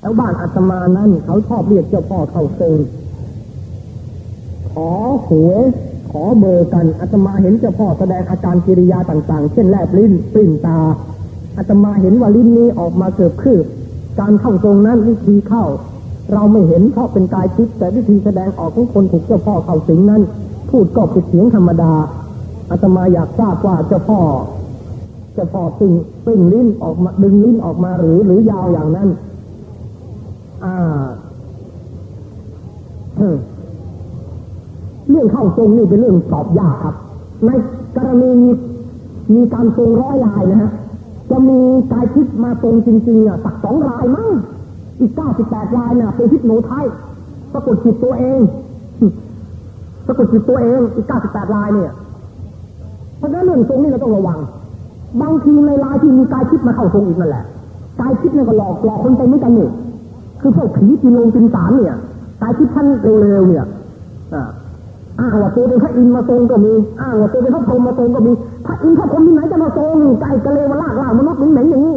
แถวบ้านอาตมานั้น เขาชอบเรียกเจ้าพ่อเข้าทรงขอหวยขอเบอร์กันอาตมาเห็นเจ้าพ่อแสดงอาการกิริยาต่าง ๆ เช่นแลบลิ้นปริ้นตาอาตมาเห็นว่าลิ้นนี้ออกมาเกือบคืบ การเข้าทรงนั้นวิธีเข้า เราไม่เห็นเพราะเป็นกายทิพย์แต่วิธีแสดงออกของคนถูกเจ้าพ่อเข้าสิงนั้น พูดก็เป็นเสียงธรรมดาอาตมาอยากทราบว่าเจ้าพ่อเจ้าพ่อตึงปริ้นลิ้นออกมาดึงลิ้นออกมาหรือหรือยาวอย่างนั้น เรื่องเข้าทรงนี่เป็นเรื่องตอบยากครับ ในกรณีมีมีการทรงร้อยลายนะฮะ จะมีกายทิพมาทรงจริงๆอะสักสองรายมั้ง อีกเก้าสิบแปดรายน่ะเป็นทิพโนไทยปรากฏจิตตัวเองปรากฏจิตตัวเองอีกเก้าสิบแปดรายเนี่ย เพราะฉะนั้นเรื่องทรงนี่เราต้องระวัง บางทีในรายที่มีกายทิพมาเข้าทรงอีกนั่นแหละ กายทิพย์เนี่ยก็หลอกหลอกคนไปเหมือนกันนี่ คือพวกผีกินลงกินสารเนี่ยกายทิพย์ท่านเร็วๆเนี่ยอ้างว่าตัวเป็นพระอินมาทรงก็มีอ้างว่าตัวเป็นพระพรหมมาทรงก็มีพระอินพระพรหมที่ไหนจะมาทรงไก่กระเลวลากล่างมนุษย์เหม็นอย่างนี้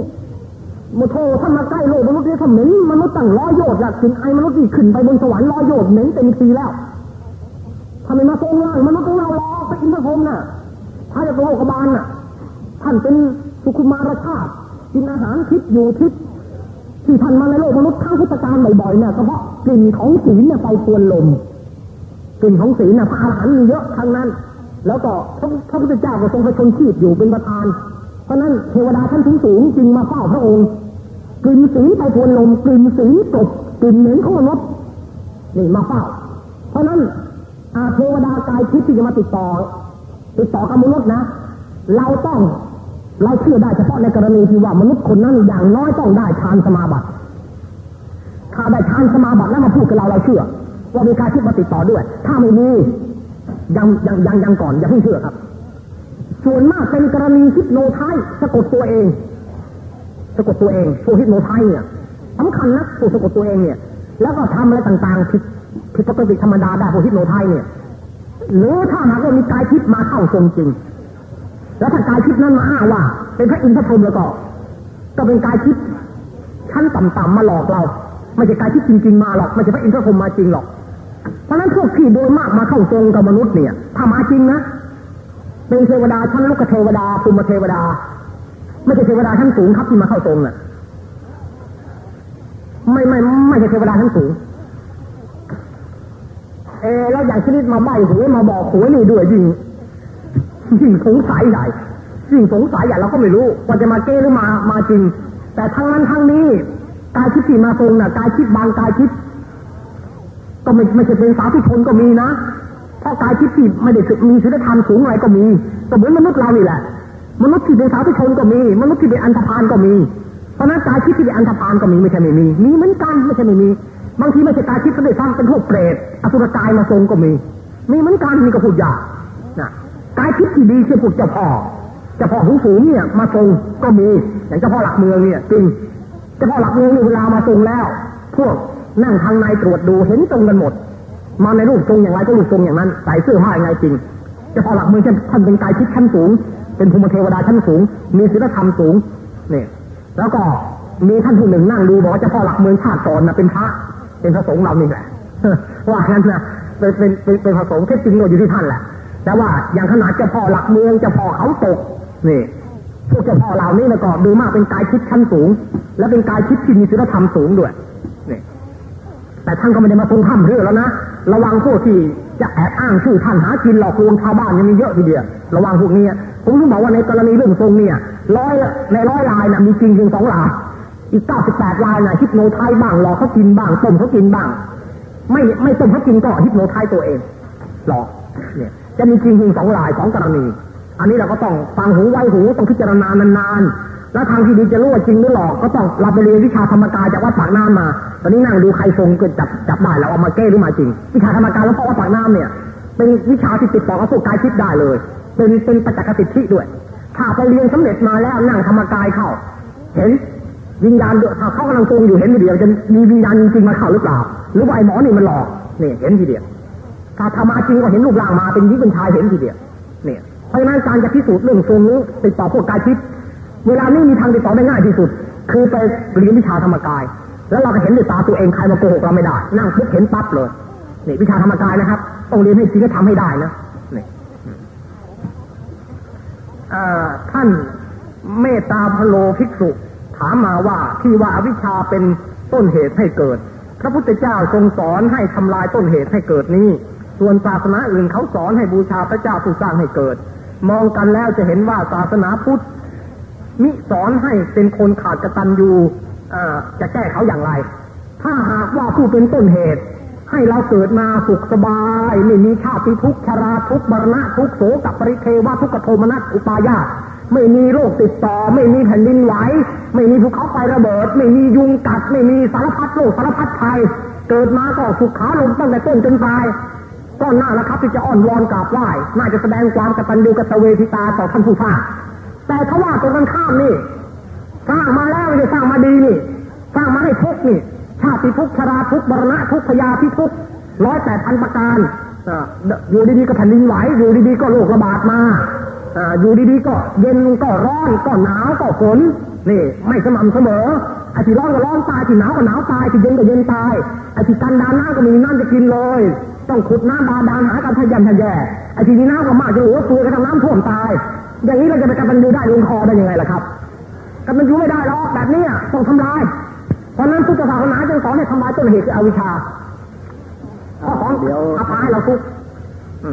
มาโทถ้ามาใกล้โลกมนุษย์เนี่ยถ้าเหม็นมนุษย์ตั้งร้อยโยชน์อยากกินไอมนุษย์ที่ขึ้นไปบนสวรรค์ร้อยโยชน์เหม็นเต็มทีแล้วทำไมมาทรงล่างมนุษย์ของเราหรอพระอินทร์พระพรหมน่ะถ้าจะโลกบาลน่ะ ท่านเป็นสุขุมารชาติกินอาหารทิพย์อยู่ทิพย์ ที่ท่านมาในโลกมนุษย์ข้างพุทธการบ่อยๆเนี่ยก็เพราะกลิ่นของศีลเนี่ยไปควนลมกลิ่นของศีลน่ะพระอรหันต์มีเยอะทั้งนั้น แล้วก็พระพุทธเจ้าก็ทรงไปชนชีพอยู่เป็นประธาน เพราะนั้นเทวดาท่านสูงสูงจึงมาเฝ้าพระองค์กลิ่นศีลไปทวนลมกลิ่นศีลกกลิ่นเหม็นของมนุษย์นี่มาเฝ้า เพราะนั้นอาเทวดากายทิพย์ที่จะมาติดต่อ ติดต่อกับมนุษย์นะ เราต้อง เราเชื่อได้เฉพาะในกรณีที่ว่ามนุษย์คนนั้นอย่างน้อยต้องได้ฌานสมาบัติ ถ้าได้ฌานสมาบัติแล้วมาพูดกับเราเราเชื่อ ว่ามีการทิพย์มาติดต่อด้วย ถ้าไม่มียังยังยังยังก่อนอย่าเพิ่งเชื่อครับ ส่วนมากเป็นกรณีฮิปโนไทสะกดตัวเอง สะกดตัวเองพวกฮิปโนไทเนี่ยสำคัญนะพวกสะกดตัวเองเนี่ย แล้วก็ทำอะไรต่างๆผิดผิดปกติธรรมดาได้พวกฮิปโนไทเนี่ยหรือถ้าหากว่ามีกายทิพย์มาเข้าทรงจริง แล้วถ้ากายทิพย์นั้นมาอ้างว่า เป็นพระอินทร์พระพรหมแล้วก็ ก็เป็นกายทิพย์ชั้นต่ำๆมาหลอกเรา ไม่ใช่กายทิพย์จริง ๆ มาหรอกไม่ใช่พระอินทร์พระพรหมมาจริงหรอก เพราะนั้นพวกที่โดยมากมาเข้าทรงกับมนุษย์เนี่ย ถ้ามาจริงนะเป็นเทวดาชั้นลูกเทวดาภูมิเทวดา ไม่ใช่เทวดาชั้นสูงครับที่มาเข้าทรงน่ะไม่ไม่ไม่ใช่เทวดาชั้นสูงเออแล้วอย่างชนิดมาใบหวยมาบอกหวยนี่ด้วยยิง ยิ่งสงสัยใหญ่ยิ่งสงสัยใหญ่เราก็ไม่รู้ว่าจะมาเก้หรือมามาจริง แต่ทั้งนั้นทั้งนี้กายคิดที่มาทรงน่ะกายคิดบางกายคิด ก็ไม่ไม่ใช่เป็นสาธุชนก็มีนะเพราะกายคิดที่ไม่ได้มีศีลธรรมสูงอะไรก็มีก็เหมือนมนุษย์เรานี่แหละมนุษย์ที่เป็นสาธุชนก็มี มนุษย์ที่เป็นอันธพาลก็มี เพราะนั้นกายคิดที่เป็นอันธพาลก็มีไม่ใช่ไม่มีมีเหมือนกันไม่ใช่ไม่มี บางทีไม่ใช่กายคิดก็ได้ซ้ำเป็นพวกเปรตอสุรกายมาทรงก็มี มีเหมือนกันมีก็พูดยากนะ กายทิพย์ที่ดีคือพวกเจ้าพ่อเจ้าพ่อสูงสูงเนี่ยมาทรงก็มี อย่างเจ้าพ่อหลักเมืองเนี่ยจริงเจ้าพ่อหลักเมืองเวลามาทรงแล้ว พวกนั่งทางในตรวจดูเห็นตรงกันหมด มาในรูปทรงอย่างไรก็รูปทรงอย่างนั้นใส่เสื้อผ้าอย่างไรจริงเจ้าพ่อหลักเมืองท่านเป็นกายทิพย์ชั้นสูง เป็นภูมิเทวดาชั้นสูง มีศีลธรรมสูงเนี่ยแล้วก็มีท่านผู้หนึ่งนั่งดูบอกว่าเจ้าพ่อหลักเมืองชาติก่อนนะเป็นพระเป็นพระสงฆ์เรานี่แหละว่างั้นนะเป็นเป็นเป็นพระสงฆ์เท็จริงอยู่ที่ท่านแหละ แต่ว่าอย่างขนาดเจ้าพ่อหลักเมืองเจ้าพ่อเขาตกนี่พวกเจ้าพ่อเหล่านี้นะก็ดูมากเป็นกายคิดชั้นสูง และเป็นกายคิดที่มีศีลธรรมสูงด้วยนี่แต่ท่านก็ไม่ได้มาทรงถ้ำเรื่องแล้วนะระวังพวกที่จะแอบอ้างชื่อท่านหากินหลอกลวงชาวบ้านยังมีเยอะทีเดียวระวังพวกนี้ผมรู้บอกว่าในกรณีเรื่องทรงเนี่ยร้อยในร้อยลายนะมีจริงเพียงสองลายอีกเก้าสิบแปดลายนะฮิปโนไทยบ้างหลอกเขากินบ้างต้มเขากินบ้าง ไม่ไม่ต้มเขากินก็ฮิปโนไทยตัวเองหลอกเนี่ย จะมีจริงจริงสองลายสองกรณี อันนี้เราก็ต้องฟังหูไว้หูต้องพิจารณานานๆ แล้วทางที่ดีจะรู้ว่าจริงหรือหลอกก็ต้องเราไปเรียนวิชาธรรมกายจากวัดปากน้ำมา ตอนนี้นั่งดูใครทรงก็จับจับได้เราเอามาแก้หรือมาจริง วิชาธรรมกายแล้วเพราะวัดปากน้ำเนี่ย เป็นวิชาที่ติดต่อกับพวกกายคิดได้เลย เป็นเป็นประจักษ์สิทธิด้วย ถ้าไปเรียนสำเร็จมาแล้วนั่งธรรมกายเข้า เห็นวิญญาณถ้าเขากำลังทรงอยู่เห็นทีเดียวจะมีวิญญาณจริงมาเข้าหรือเปล่า หรือว่าไอ้หมอนี่มันหลอกนี่เห็นทีเดียว ถ้าธรรมาจริงก็เห็นรูปร่างมาเป็นยิ่งเป็นชายเห็นทีเดียวเนี่ยเพราะฉะนั้นการจะพิสูจน์เรื่องทรงนี้ติดต่อพวกกายทิพย์เวลานี้มีทางติดต่อได้ง่ายที่สุด คือไปเรียนวิชาธรรมกาย แล้วเราก็เห็นด้วยตาตัวเองใครมาโกหกเราไม่ได้ นั่งปุ๊บเห็นปั๊บเลยนี่วิชาธรรมกายนะครับต้องเรียนให้จริงก็ทำให้ได้นะนี่ท่านเมตตาพโลภิกษุ ถามมาว่าที่ว่าอวิชชาเป็นต้นเหตุให้เกิด พระพุทธเจ้าทรงสอนให้ทำลายต้นเหตุให้เกิดนี้ ส่วนศาสนาอื่นเขาสอนให้บูชาพระเจ้าผู้สร้างให้เกิด มองกันแล้วจะเห็นว่าศาสนาพุทธมิสอนให้เป็นคนขาดกตัญญูจะแก้เขาอย่างไร ถ้าหากว่าผู้เป็นต้นเหตุ ให้เราเกิดมาสุขสบายไม่มีชาติทุกข์ชราทุกข์มรณะทุกข์โศกปริเทวะทุกขโทมนัสอุปายาไม่มีโรคติดต่อ ไม่มีแผ่นดินไหวไม่มีภูเขาไฟระเบิด ไม่มียุงกัด ไม่มีสารพัดโรคสารพัดภัย เกิดมาก็สุขขาลงตั้งแต่ต้นจนปลาย ก็น่าแล้วครับ ที่จะอ้อนวอนกราบไหว้น่าจะแสดงความกตัญญูกตเวทิตาต่อท่านผู้ฟังแต่ถ้าว่าตรงกันข้ามนี่สร้างมาแล้วไม่ได้สร้างมาดีนี่สร้างมาให้ทุกนี่ชาติทุกชราทุกบรณะทุกพยาพิทุกร้อยแปดพันประการอยู่ดีๆก็แผ่นดินไหวอยู่ดีๆก็โรคระบาดมาอยู่ดีๆก็เย็นก็ร้อนก็หนาวก็ฝนนี่ ไม่สม่ำเสมอ ไอ้ที่ร้อนก็ร้อนตายที่หนาวก็หนาวตายที่เย็นก็เย็นตายไอ้ที่กันดานน้ำก็มีน้ำจะกินเลย ต้องขุดน้ำบาดาลหากันทะยันทะแย่ไอ้ที่มีน้ำก็มากจะหัวตัวกระทั่งน้ำท่วมตาย อย่างนี้เราจะไปกันดูได้ลงคอได้ยังไงล่ะครับกันมันอยู่ไม่ได้หรอกแบบนี้ต้องทำลาย เพราะนั้นพุทธศาสนาจึงสอนให้ทำลายต้นเหตุคืออวิชชาข้อของเดี๋ยวอาภัยเราทุก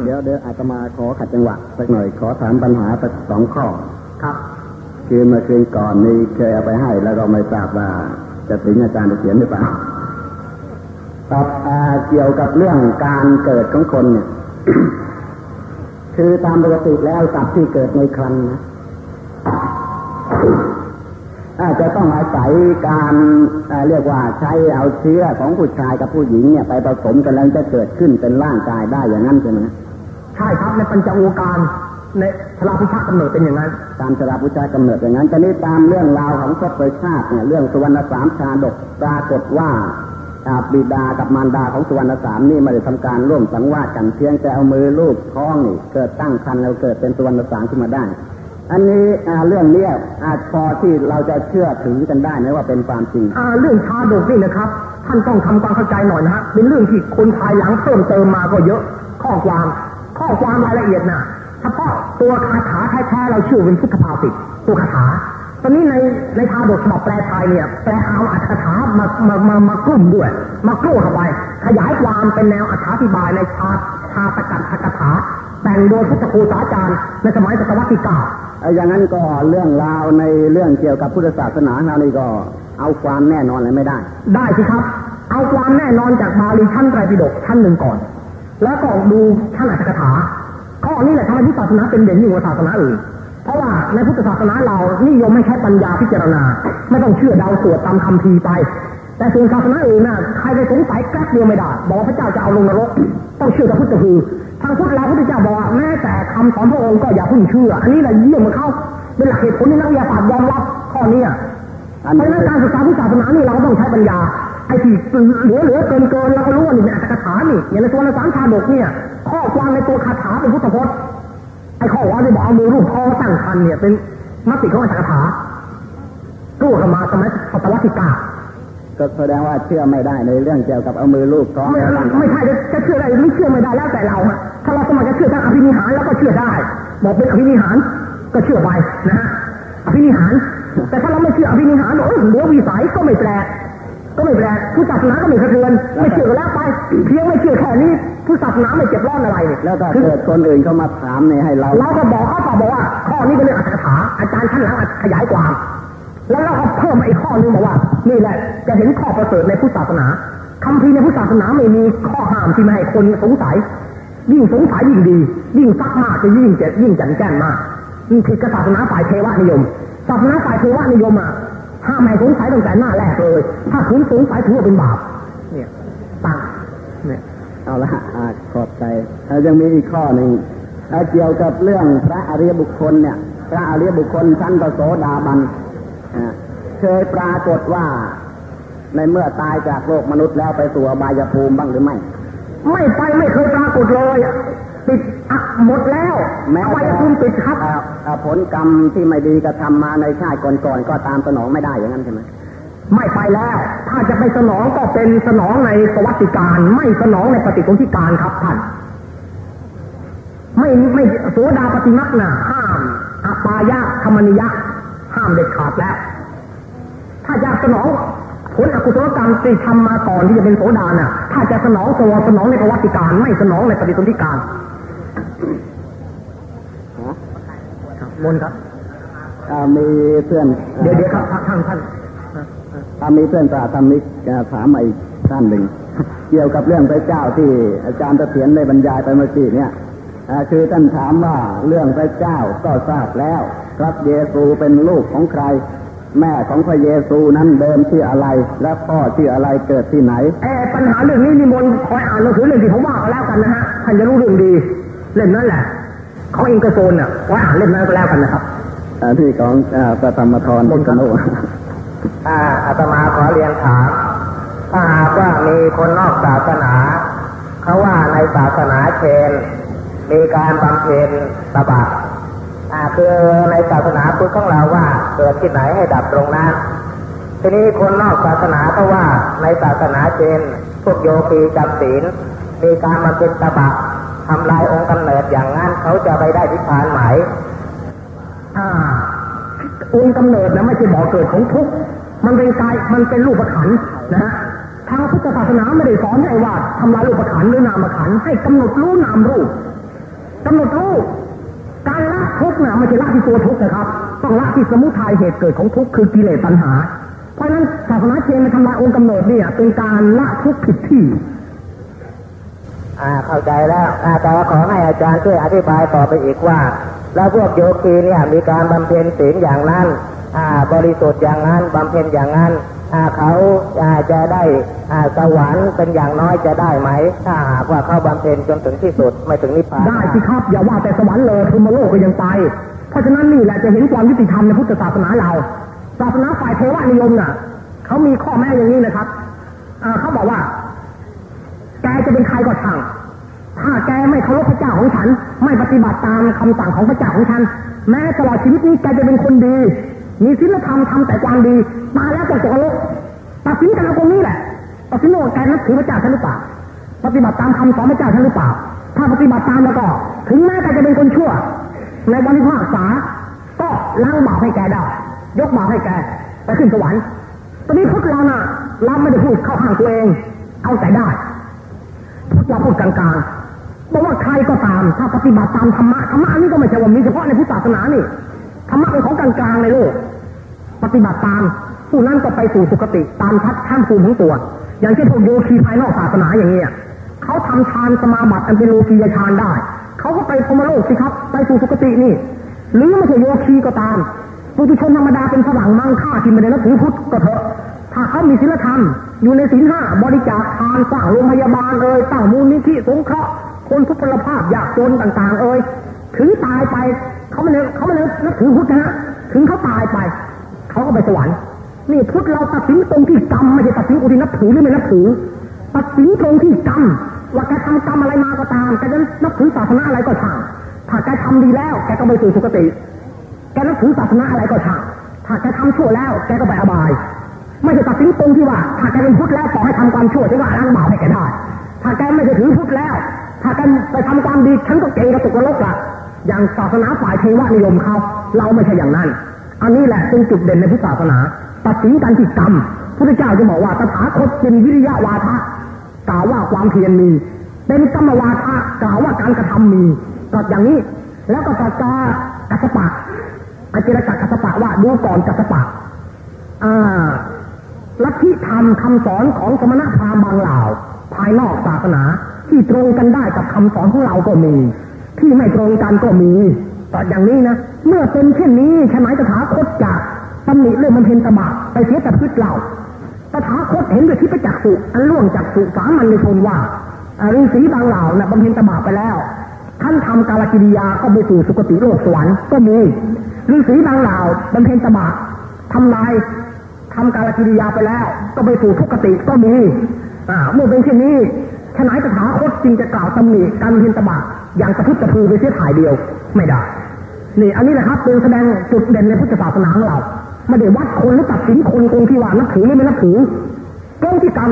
เดี๋ยวเดี๋ยวอาตมาขอขัดจังหวะสักหน่อยขอถามปัญหาสักสองข้อครับ คือเมื่อคืนก่อนนี้เคยเอาไปให้ แล้วเราไม่ทราบว่า จะถึงอาจารย์เขียนหรือเปล่าตอบเกี่ยวกับเรื่องการเกิดของคนเนี่ย คือตามปกติแล้วสัตว์ที่เกิดในครันนะอาจจะต้องอาศัยการเรียกว่าใช้เอาเชื้อของผู้ชายกับผู้หญิงเนี่ยไปผสมกันแล้วจะเกิดขึ้นเป็นร่างกายได้อย่างนั้นใช่ไหมใช่ครับในปัญจโอการใน ชลาพุชากำเนิดเป็นอย่างนั้น ตามชลาพุชากำเนิดอย่างนั้นตอนนี้ตามเรื่องราวของทศชาติเนี่ยเรื่องสุวรรณสามชาดกปรากฏว่าบิดากับมารดาของสุวรรณสามนี่ไม่ได้ทำการร่วมสังวาสกันเพียงแต่เอามือลูบท้องนี่เกิดตั้งครรภ์แล้วเกิดเป็นสุวรรณสามขึ้นมาได้ อันนี้เรื่องเนี้อาจพอที่เราจะเชื่อถือกันได้ไหมว่าเป็นความจริงเรื่องชาดกนี่นะครับ ท่านต้องทำความเข้าใจหน่อยนะฮะเป็นเรื่องที่คนภายหลังเพิ่มเติมมาก็เยอะ ข้อความ ข้อความรายละเอียดนะ เฉพาะตัวคาถาแท้ๆเราชื่อเป็นพุทธภาสิตตัวคาถาตอนนี้ในในชาดกฉบับแปลไทยเนี่ยแปลเอาอัตถามา มามามากลุ่มด้วย มากลุ่มเข้าไป ขยายความเป็นแนวอธิบายในชาชาตกัดคาถาแต่งโดยพุทธคูสาจารย์ในสมัยศตวรรษที่เก้าอย่างนั้นก็เรื่องราวในเรื่องเกี่ยวกับพุทธศาสนาเรานี่ก็เอาความแน่นอนเลยไม่ได้ ได้สิครับ เอาความแน่นอนจากบาลีชั้นไตรปิฎกชั้นหนึ่งก่อน แล้วก็ดูชั้นอัตถกถาข้ อนี้แหละทำให้พุทธศาสนาเป็นเด่นยิ่งกว่าศาสนาอื่น เพราะว่าในพุทธศาสนาเรานิยมไม่ใช้ปัญญาพิจารณา ไม่ต้องเชื่อเดาสวดตามคำพีไป แต่ส่วนศาสนาอื่นน่ะใครไปสงสัยแกล้เดียวไม่ได้บอกว่าพระเจ้าจะเอาลงนรก ต้องเชื่อกับพุทธคือทางพุทธเราพุทธเจ้าบอกแม้แต่คำสอนพระองค์ก็อย่าพึ่งเชื่อ อันนี้แหละเยี่ยมมาเข้าเป็นหลักเหตุผลที่นักวิทยาศาสตร์ยอมรับข้อนี้เพราะนั้นการศึกษาพุทธศาสนานี่เราต้องใช้ปัญญา อ้ที่เหลือเหลือเกินเกินเราก็รู้ว่านี่เป็นอัตถกถานี่อย่างในตัวในสารชาดกเนี่ย ข้อความในตัวคาถาเป็นพุทธพจน์ไอ้ข้อว่าที่บอกเอามือรูปคอตั้งคันเนี่ย เป็นมติของอัตถกถาตู้กันมาสมัยศตวรรษที่เก้าก็แสดงว่าเชื่อไม่ได้ในเรื่องเกี่ยวกับเอามือลูกท้องไม่ไม่ใช่จะเชื่อได้ไม่เชื่อไม่ได้แล้วแต่เราถ้าเราสมัครจะเชื่อทางอภินิหารแล้วก็เชื่อได้ บอกเป็นอภินิหารก็เชื่อไปนะฮะอภินิหาร แต่ถ้าเราไม่เชื่ออภินิหารโอ้เหลือวิสัยก็ไม่แปลก ก็ไม่แปลกผู้ศาสนาก็ไม่กระเทือนไม่เชื่อก็แล้วไปเพียงไม่เชื่อแค่นี้ผู้ศาสนาไม่เจ็บร้อนอะไรแล้วถ้าเกิดคนอื่นเขามาถามเนี่ยให้เราเราก็บอกเขาตอบบอกว่าข้อนี้เป็นเรื่องอัตถกถาอาจารย์ท่านหลังขยายความแล้วเราก็เพิ่มอีกข้อนึงบอกว่า นี่แหละจะเห็นข้อประเสริฐในพุทธศาสนาคำพีในพุทธศาสนาไม่มีข้อห้ามที่ไม่ให้คนสงสัย ยิ่งสงสัยยิ่งดี ยิ่งซักมากจะยิ่งเจะยิ่งจันแจ้งมากนี่ผิดกับศาสนาฝ่ายเทวนิยมศาสนาฝ่ายเทวนิยมอะ ห้ามไม่สงสัยตั้งแต่หน้าแรกเลย ถ้าคุณสงสัยถือว่าเป็นบาป เนี่ยตั้งเนี่ยเอาละขอบใจยังมีอีกข้อหนึ่งเกี่ยวกับเรื่องพระอริยบุคคลเนี่ย พระอริยบุคคลชั้นปโสดาบันเคยปรากฏว่า ในเมื่อตายจากโลกมนุษย์แล้วไปสู่อบายภูมิบ้างหรือไม่ ไม่ไปไม่เคยปรากฏเลยติด อักหมดแล้วแม้ว่าภูมิติดครับผลกรรมที่ไม่ดีกระทำมาในชาติก่อนๆก็ตามสนองไม่ได้อย่างนั้นใช่ไหมไม่ไปแล้ว ถ้าจะไปสนองก็เป็นสนองในสวัสดิการ ไม่สนองในปฏิสนธิการครับท่านไม่ไม่โสดาปฏิมักนะห้ามอปายะธรรมนิยะ ห้ามเด็ดขาดแล้ว ถ้าอยากสนองผลอกุศลกรรมที่ทำมาก่อนที่จะเป็นโสดาน่ะ ถ้าจะสนองตัวสนองในประวัติการ ไม่สนองในปฏิสนธิการ มนครับมีเพื่อน เดี๋ยวเดี๋ยวครับท่านท่านถ้ามีเพื่อนปราธรรมิกถามมาอีกท่านหนึ่ง เกี่ยวกับเรื่องพระเจ้าที่อาจารย์ตะเถียนได้บรรยายไปเมื่อกี้เนี่ยคือท่านถามว่าเรื่องพระเจ้าก็ทราบแล้วครับเยซูเป็นลูกของใคร แม่ของพระเยซูนั้นเดิมชื่ออะไร และพ่อชื่ออะไรเกิดที่ไหนเออปัญหาเรื่องนี้นิมนต์คอยอ่านหนังสือเรื่องที่ผมว่าก็แล้วกันนะฮะท่านจะรู้เรื่องดี เล่มนั้นแหละเขาอิงกระโซนอะคอยอ่านเล่มนั้นก็แล้วกันนะครับที่ของพระธรรมทรบนกนุอาตมาขอเรียนถามถ้าหากว่ามีคนนอกศาสนาเขาว่าในศาสนาเชน มีการบำเพ็ญตบะคือในศาสนาพุทธของเราว่าเกิดที่ไหนให้ดับตรงนั้นทีนี้คนนอกศาสนาก็ว่าในศาสนาเชน พวกโยคีจำศีลมีการมาเป็นตบะ ทำลายองค์กำเนิดอย่างนั้นเขาจะไปได้ทิพานไหมอ่าองค์กำเนิดนะไม่ใช่บ่อเกิดของทุกมันเป็นกายมันเป็นรูปขันนะฮะทางพุทธศาสนาไม่ได้สอนให้ว่าทำลายรูปขันหรือนามขันให้กำหนดรู้นามรูปกำหนดรู้การละทุกเนี่ยไม่ใช่ละที่ตัวทุกนะครับ ต้องละที่สมุทัยเหตุเกิดของทุกคือกิเลสตัณหา เพราะฉะนั้นศาสนาเชนมาทำลายองค์กำเนิดเนี่ยเป็นการละทุกผิดที่ อ่าเข้าใจแล้วแต่ขอให้อาจารย์ช่วยอธิบายต่อไปอีกว่า แล้วพวกโยคีเนี่ยมีการบำเพ็ญศีลอย่างนั้นอ่าบริสุทธิ์อย่างนั้นบำเพ็ญอย่างนั้นอ่าเขาอาจะได้อ่าสวรรค์เป็นอย่างน้อยจะได้ไหม ถ้าหากว่าเขาบำเพ็ญจนถึงที่สุดไม่ถึงนิพพานได้สิครับอย่าว่าแต่สวรรค์เลยพรมโลกก็ยังไป เพราะฉะนั้นนี่แหละจะเห็นความยุติธรรมในพุทธศาสนาเราศาสนาฝ่ายเทวานิยมน่ะเขามีข้อแม้อย่างนี้นะครับอ่าเขาบอกว่าแกจะเป็นใครก็ช่าง ถ้าแกไม่เคารพพระเจ้าของฉัน ไม่ปฏิบัติตามคำสั่งของพระเจ้าของฉัน แม้ตลอดชีวิตนี้แกจะเป็นคนดี มีศีลธรรมทำแต่ความดีตายแล้วก็จะลกตัดสินกันเอาตรงนี้แหละตัดสินว่าแกนับถือพระเจ้าฉันหรือเปล่า ปฏิบัติตามคำสอนพระเจ้าฉันหรือเปล่า ถ้าปฏิบัติตามแล้วก็ ถึงแม้แกจะเป็นคนชั่ว ในวันที่ภาคษา ก็ล้างบาปให้แกได้ ยกบาปให้แกไปขึ้นสวรรค์ ตอนนี้พวกเราน่ะเราไม่ได้พูดเข้าข้างตัวเอง เอาแต่ได้พุทธเราพูดกลางๆ บอกว่าใครก็ตาม ถ้าปฏิบัติตามธรรมะธรรมะนี่ก็ไม่ใช่ว่ามีเฉพาะในพุทธศาสนานี่ธรรมะเป็นของกลางๆในโลก ปฏิบัติตาม ผู้นั้นก็ไปสู่สุคติ ตามทัดข้ามภูมิของตัว อย่างเช่นพวกโยคีภายนอกศาสนาอย่างนี้เขาทำฌานสมาบัติอันเป็นโลกียฌานได้ เขาก็ไปพมโลกสิครับไปสู่สุคตินี่ หรือไม่ใช่โยคีก็ตามปุถุชนธรรมดาเป็นฝรั่งมั่งค่าที่ไม่ได้นับถือพุทธก็เถอะถ้าเขามีศีลธรรม อยู่ในศีลห้าบริจาคทานสร้างโรงพยาบาลเอ่ยตั้งมูลนิธิสงเคราะห์ คนทุกพลภาพยากจนต่างๆ เอ่ยถึงตายไปเขาไม่เนเขาไม่เนนับถือพุทธนะถึงเขาตายไปเขาก็ไปสวรรค์นี่พุทธเราตัดสินตรงที่กรรมไม่ใช่ตัดสินอุทินับถือหรือไม่นับถือตัดสินตรงที่กรรมว่าแกทำกรรมอะไรมาก็ตามแกจะนับถือศาสนาอะไรก็ช่างถ้าแกทำดีแล้วแกก็ไปสู่สุคติแกนับถือศาสนาอะไรก็ช่างถ้าแกทำชั่วแล้วแกก็ไปอบาย ไม่ใช่ตัดสินตรงที่ว่า ถ้าแกเป็นพุทธแล้วขอให้ทำความชั่วฉันก็ล้างบาปให้แกได้ ถ้าแกไม่ได้ถือพุทธแล้ว ถ้าแกไปทำความดีฉันก็เก่งกระตุกกระลกละอย่างศาสนาฝ่ายเทวนิยมเขาเราไม่ใช่อย่างนั้น อันนี้แหละเป็นจุดเด่นในพุทธศาสนาตัดสินกันที่กรรมพระเจ้าจะบอกว่าตถาคตเป็นวิริยะวาทะกล่าวว่าความเพียรมี เป็นกรรมวาทะกล่าวว่าการกระทำมีก็อย่างนี้ แล้วก็ตรัสกัสปะอจารย์กัสปะว่าดูก่อนกัสปะอ่าลัทธิธรรมคำสอนของสมณพราหมณ์บางเหล่า ภายนอกศาสนา ที่ตรงกันได้กับคำสอนของเราก็มี ที่ไม่ตรงกันก็มีต่ออย่างนี้นะเมื่อเป็นเช่นนี้ใช่ไหมตถาคตจะตำหนิเรื่องมันเพนตบะไปเสียแต่พืชเราตถาคตเห็นด้วยที่ประจักษ์สุอันล่วงจากสุสามันในชนว่าฤาษีบางเหล่านะบำเพ็ญตบะไปแล้วท่านทำกาลกิริยาก็ไปสู่สุคติโลกสวรรค์ก็มีฤาษีบางเหล่าบำเพ็ญตบะทำลายทำกาลกิริยาไปแล้ว ก็ไปสู่ทุกติก็มี อ่า เมื่อเป็นเช่นนี้ ฉนัยตถาคตจึงจะกล่าวตำหนิการเพ็ญตบะอย่างกระพุทธภูไปเสียถ่ายเดียวไม่ได้นี่อันนี้แหละครับเป็นแสดงจุดเด่นในพุทธศาสนาของเราไม่ได้วัดคนหรือตัดสินคนตรงที่ว่านับถือหรือไม่นับถือเรื่องที่กรรม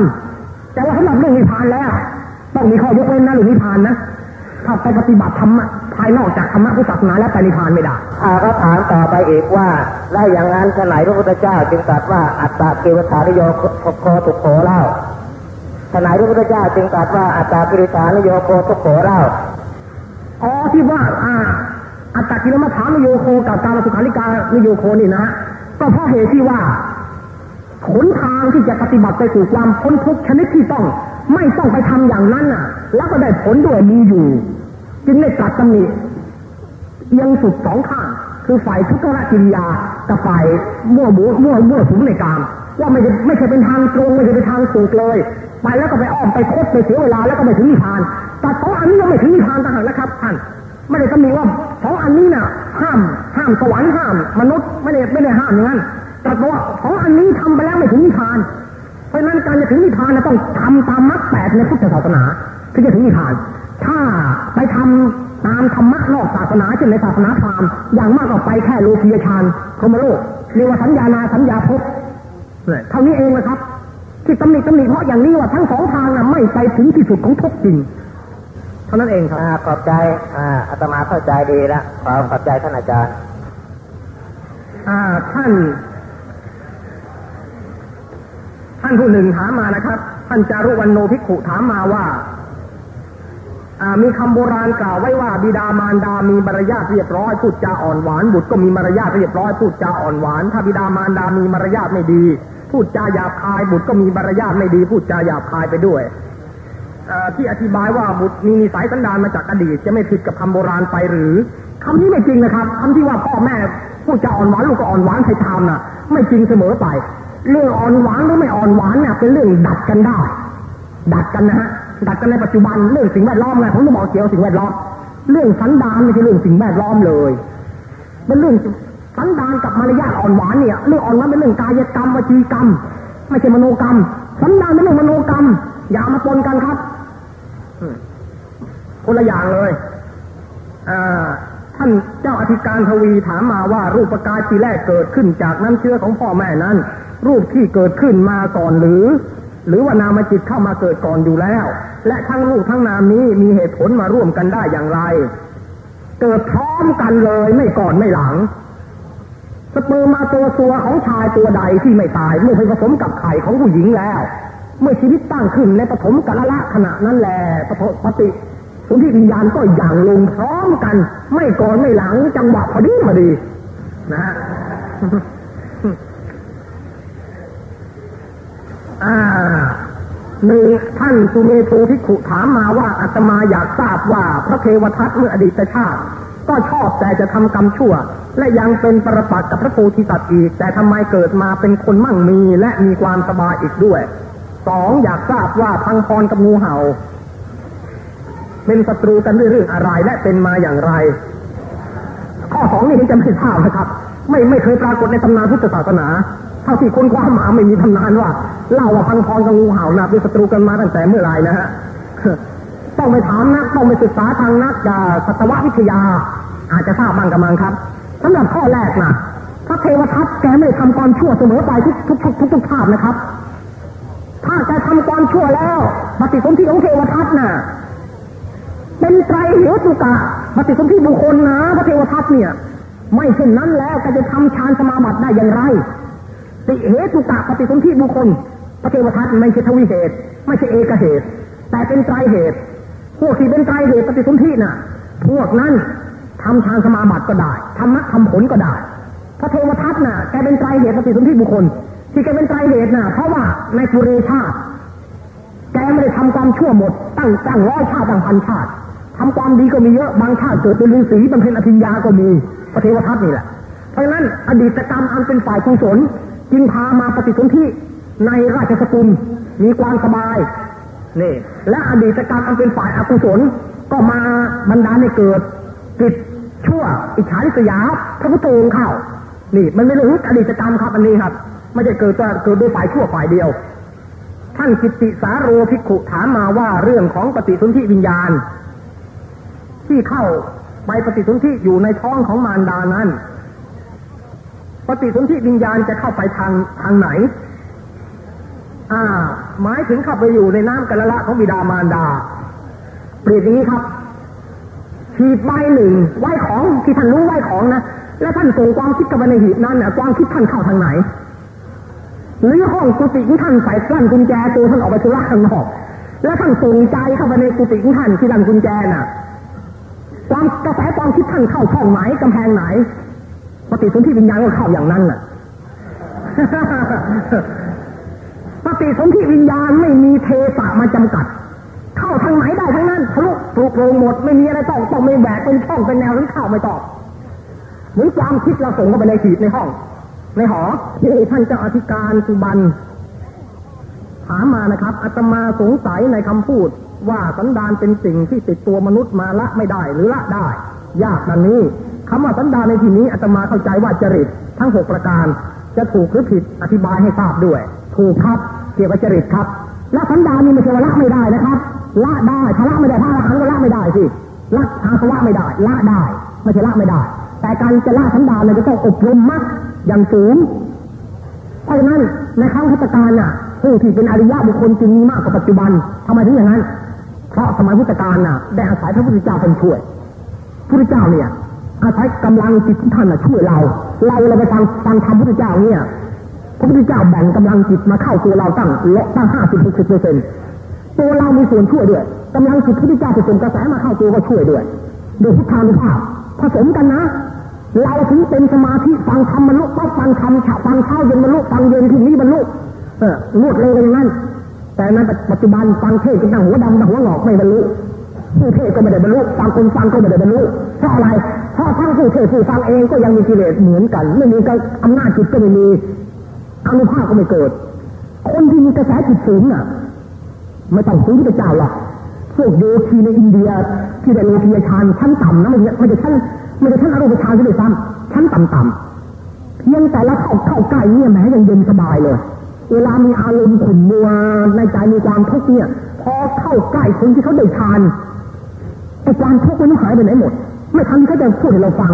แต่ว่าสำหรับเรื่องนิพพานแล้ว ต้องมีข้อยกเว้นนะหรือนิพพานนะถ้าไปปฏิบัติธรรมภายนอกจากธรรมะพุทธศาสนาแล้วไปนิพพานไม่ได้อ่าก็ถามต่อไปอีกว่าได้อย่างนั้นฉไหนพระพุทธเจ้าจึงตรัสว่าอัตตากิวสานิโยโคตุโขเล่า ฉไหนพระพุทธเจ้าจึงตรัสว่าอัตตากิริสานโยโคตุกโขเล่าอ๋อที่ว่าอ่าอัตตกิลมัฐานโยโคกับการสุขาริการนโยโคนี่นะก็เพราะเหตุที่ว่าหนทางที่จะปฏิบัติไปสู่ความพ้นทุกข์ชนิดที่ต้อง ไม่ต้องไปทำอย่างนั้นน่ะ แล้วก็ได้ผลด้วยมีอยู่ จึงได้ตรัสตำหนิเอียังสุดสองข้างคือฝ่ายทุกขกิริยากับฝ่ายมั่วหมูมั่วมั่วสุมในกาม ว่าไม่ไม่ใช่เป็นทางตรงไม่ใช่เป็นทางสูกเลย ไปแล้วก็ไปอ้อมไปคดไปเสียเวลาแล้วก็ไม่ถึงนิพพาน แต่สองอันนี้ยังไม่ถึงนิพพานต่างหากนะครับท่านไม่ได้ตำหนิว่าสองอันนี้น่ะห้ามห้ามสวรรค์ห้าม มนุษย์ไม่ได้ไม่ได้ห้ามอย่างนั้นแต่ว่าสองอันนี้ทำไปแล้วไม่ถึงนิพพาน เพราะนั้นการจะถึงนิพพานต้องทำตามมรรคแปดในพุทธศาสนาถึงจะถึงนิพพาน ถ้าไปทำตามธรรมะนอกศาสนาเช่นในศาสนาพราหมณ์อย่างมากก็ไปแค่โลกียฌานพรหมโลกเรียกว่าสัญญานาสัญญาภพ เนี่ยเท่านี้เองนะครับ ที่ตำหนิตำหนิเพราะอย่างนี้ว่าทั้งสองทางน่ะไม่ไปถึงที่สุดของทุกข์จริงเท่านั้นเองครับอ่าขอบใจอ่าอาตมาเข้าใจดีแล้วขอขอบใจท่านอาจารย์อ่าท่าน ท่านผู้หนึ่งถามมานะครับ ท่านจารุวันโนภิกขุถามมาว่าอ่ามีคำโบราณกล่าวไว้ว่าบิดามารดามีมารยาทเรียบร้อยพูดจาอ่อนหวาน บุตรก็มีมารยาทเรียบร้อยพูดจาอ่อนหวาน ถ้าบิดามารดามีมารยาทไม่ดี พูดจาหยาบคายบุตรก็มีมารยาทไม่ดีพูดจาหยาบคายไปด้วยที่อธิบายว่าบุตรมีนิสัยสันดานมาจากอดีต จะไม่ผิดกับคำโบราณไปหรือคำนี้ไม่จริงนะครับคำที่ว่าพ่อแม่พูดจาอ่อนหวานลูกก็อ่อนหวานใครทำน่ะ ไม่จริงเสมอไป เรื่องอ่อนหวานหรือไม่อ่อนหวานเนี่ยเป็นเรื่องดัดกันได้ ดัดกันนะฮะดัดกันในปัจจุบันเรื่องสิ่งแวดล้อมไงผมต้องบอกเกี่ยวสิ่งแวดล้อมเรื่องสันดานไม่ใช่เรื่องสิ่งแวดล้อมเลยเป็นเรื่อง สันดานกับมารยาทอ่อนหวานเนี่ยเรื่องอ่อนหวานเป็นเรื่องกายกรรมวจีกรรม ไม่ใช่มโนกรรม สันดานเป็นเรื่องมโนกรรม อย่ามาปนกันครับอืมคนละอย่างเลยอท่านเจ้าอธิการทวีถามมาว่ารูปกายที่แรกเกิดขึ้นจากน้ำเชื้อของพ่อแม่นั้น รูปที่เกิดขึ้นมาก่อนหรือ หรือว่านามจิตเข้ามาเกิดก่อนอยู่แล้ว และทั้งรูปทั้งนามนี้มีเหตุผลมาร่วมกันได้อย่างไร เกิดพร้อมกันเลยไม่ก่อนไม่หลัง สเปิร์มาตัวตัวของชายตัวใดที่ไม่ตายเมื่อไปผสมกับไข่ของผู้หญิงแล้ว เมื่อชีวิตตั้งขึ้นในปฐมกาลละขณะนั้นแหละปฐปฏิสนธิวิญญาณก็อย่างลงพร้อมกัน ไม่ก่อนไม่หลังจังหวะพอดีพอดี นะฮะอ่าหนึ่งท่านสุเมโทภิกขุถามมาว่าอาตมาอยากทราบว่าพระเทวทัตเมื่ออดีตชาติ ก็ชอบแต่จะทำกรรมชั่ว และยังเป็นปรปักษ์กับพระโพธิสัตว์อีก แต่ทำไมเกิดมาเป็นคนมั่งมีและมีความสบายอีกด้วยสองอยากทราบว่าพังพรกับงูเห่า เป็นศัตรูกันด้วยเรื่องอะไรและเป็นมาอย่างไร ข้อสองนี่จะไม่ทราบนะครับ ไม่ไม่เคยปรากฏในตำนานพุทธศาสนาเท่าที่คนคว้ามาไม่มีตำนานว่าเล่าว่าพังพรกับงูเห่านะเป็นศัตรูกันมาตั้งแต่เมื่อไหร่นะฮะ ต้องไปถามนัก ต้องไปศึกษาทางนักสัตววิทยา อาจจะทราบบ้างกับมังครับสำหรับข้อแรกนะพระเทวทัตแกไม่ได้ทำความชั่วเสมอไปทุกทุกทุกทุกทุกชาตินะครับ ถ้าแกทำความชั่วแล้วปฏิสนธิของเทวทัตน่ะ เป็นไตรเหวตุกะปฏิสนธิบุคคลนะพระเทวทัตเนี่ย ไม่เช่นนั้นแล้วแกจะทำฌานสมาบัติได้อย่างไรติเหตุกะปฏิสนธิบุคคลพระเทวทัตไม่ใช่ทวิเหตุ ไม่ใช่เอกเหตุ แต่เป็นไตรเหตุ พวกที่เป็นไตรเหตุปฏิสนธิน่ะ พวกนั้นทำฌานสมาบัติก็ได้ทำมรรคทำผลก็ได้ พระเทวทัตน่ะแกเป็นไตรเหตุปฏิสนธิบุคคล ที่แกเป็นไตรเหตุน่ะ เพราะว่าในปุเรชาติแกไม่ได้ทำความชั่วหมด ตั้งตั้งร้อยชาติตั้งพันชาติทำความดีก็มีเยอะบางชาติเกิดเป็นฤาษีบำเพ็ญอภิญญาก็มีพระเทวทัตนี่แหละ เพราะฉะนั้นอดีตกรรมอันเป็นฝ่ายกุศลจึงพามาปฏิสนธิในราชสกุลมีความสบาย นี่ และอดีตกรรมอันเป็นฝ่ายอกุศลก็มาบรรดาในเกิดจิตชั่ว อิจฉาริษยาพระพุทโธเข้านี่ มันไม่รื่อดีตกรรมครับอันนี้ครับไม่ใช่เกิดเกิดโดยฝ่ายชั่วฝ่ายเดียว ท่านกิตติสาโรภิกขุถามมาว่าเรื่องของปฏิสนธิวิญญาณ ที่เข้าไปปฏิสนธิอยู่ในท้องของมารดานั้น ปฏิสนธิวิญญาณจะเข้าไปทางทางไหน อ่า หมายถึงเข้าไปอยู่ในน้ำกระละของบิดามารดา เปรียบนี้ครับหีบใบหนึ่งไหวของที่ท่านรู้ไหวของนะแล้วท่านส่งความคิดกับไปในหีบนั้นนะความคิดท่านเข้าทางไหน หรือห้องกุฏิที่ท่านใส่กลั่นกุญแจตัวท่านออกไปธุระข้างนอก แล้วท่านส่งใจเข้าไปในกุฏิของท่านที่ดันกุญแจน่ะ ความกระแสความคิดท่านเข้าช่องไหนกำแพงไหนปฏิสนธิวิญญาณก็เข้าอย่างนั้นน่ะ ฏิสนธิวิญญาณไม่มีเทสะมาจำกัด เข้าทางไหนได้ทั้งนั้นทะลุปลุกโปรงหมดไม่มีอะไรต้องต้องไม่แบกเป็นช่องเป็นแนวหรือเข้าไม่ต้องเหมือนความคิดเราส่งเข้าไปในขีดในห้อง ในหอที่ท่านเจ้าอธิการสุบันถามมานะครับอาตมาสงสัยในคำพูด ว่าสันดานเป็นสิ่งที่ติดตัวมนุษย์มาละไม่ได้หรือละได้ ยากนันนี้คำว่าสันดานในที่นี้อาตมาเข้าใจว่าจริตทั้งหกประการ จะถูกหรือผิดอธิบายให้ทราบด้วย ถูกครับ เกี่ยวกับจริตครับละสันดานนี่ไม่ใช่ว่าละไม่ได้นะครับ ละได้ถ้าละไม่ได้ถ้าละหันก็ละไม่ได้สิละอาสวะไม่ได้ ละได้ไม่ใช่ละไม่ได้ แต่การจะละสันดานเนี่ยจะต้องอบรมมัดอย่างสูงเพราะฉะนั้นในครั้งพุทธกาลน่ะผู้ที่เป็นอริยะบุคคลจึงมีมากกว่าปัจจุบันทำไมถึงอย่างนั้น เพราะสมัยพุทธกาลน่ะ ได้อาศัยพระพุทธเจ้าเป็นช่วยพระพุทธเจ้าเนี่ยอาศัยกำลังจิตของท่านน่ะช่วยเรา เราเราไปฟังฟังธรรมพุทธเจ้าเนี่ย พระพุทธเจ้าแบ่งกำลังจิตมาเข้าตัวเราตั้งเลตั้งห้าสิบหกสิบเปอร์เซ็นต์ตัวเรามีส่วนช่วยด้วยกำลังจิตพระพุทธเจ้าจะส่งกระแสมาเข้าตัวก็ช่วยด้วยโดยพุทธานุภาพผสมกันนะ เราถึงเป็นสมาธิฟังธรรมบรรลุก็ฟังธรรมฉะฟังเช้าเย็นบรรลุฟังเย็นที่นี้บรรลุเออรวดเร็วอย่างนั้น แต่ในปัจจุบันฟังเทศก็ตั้งหัวดำตั้งหัวหงอกไม่บรรลุผู้เทศก็ไม่ได้บรรลุฟังคนฟังก็ไม่ได้บรรลุเพราะอะไรเพราะทั้งผู้เทศผู้ฟังเองก็ยังมีกิเลสเหมือนกัน ไม่มีอำนาจจิตก็ไม่มี อนุภาพก็ไม่เกิด คนที่มีกระแสจิตสูงน่ะ ไม่ต้องสูงที่เจ้าหรอกพวกโยคีในอินเดียที่ได้โลกียฌานชั้นต่ำนะไม่ใช่ไม่ใช่ชั้นไม่ใช่ชั้นอารมณ์ฌานที่ได้ซ้ำชั้นต่ำๆเพียงแต่ละเข้าเข้าใกล้เนี่ยแม้ยังเย็นสบายเลย เวลามีอารมณ์ขุ่นมัวในใจมีความทุกข์เนี่ย พอเข้าใกล้คนที่เขาได้ฌานไอ้ความทุกข์มันหายไปไหนหมด ไม่ทันที่เขาจะพูดให้เราฟัง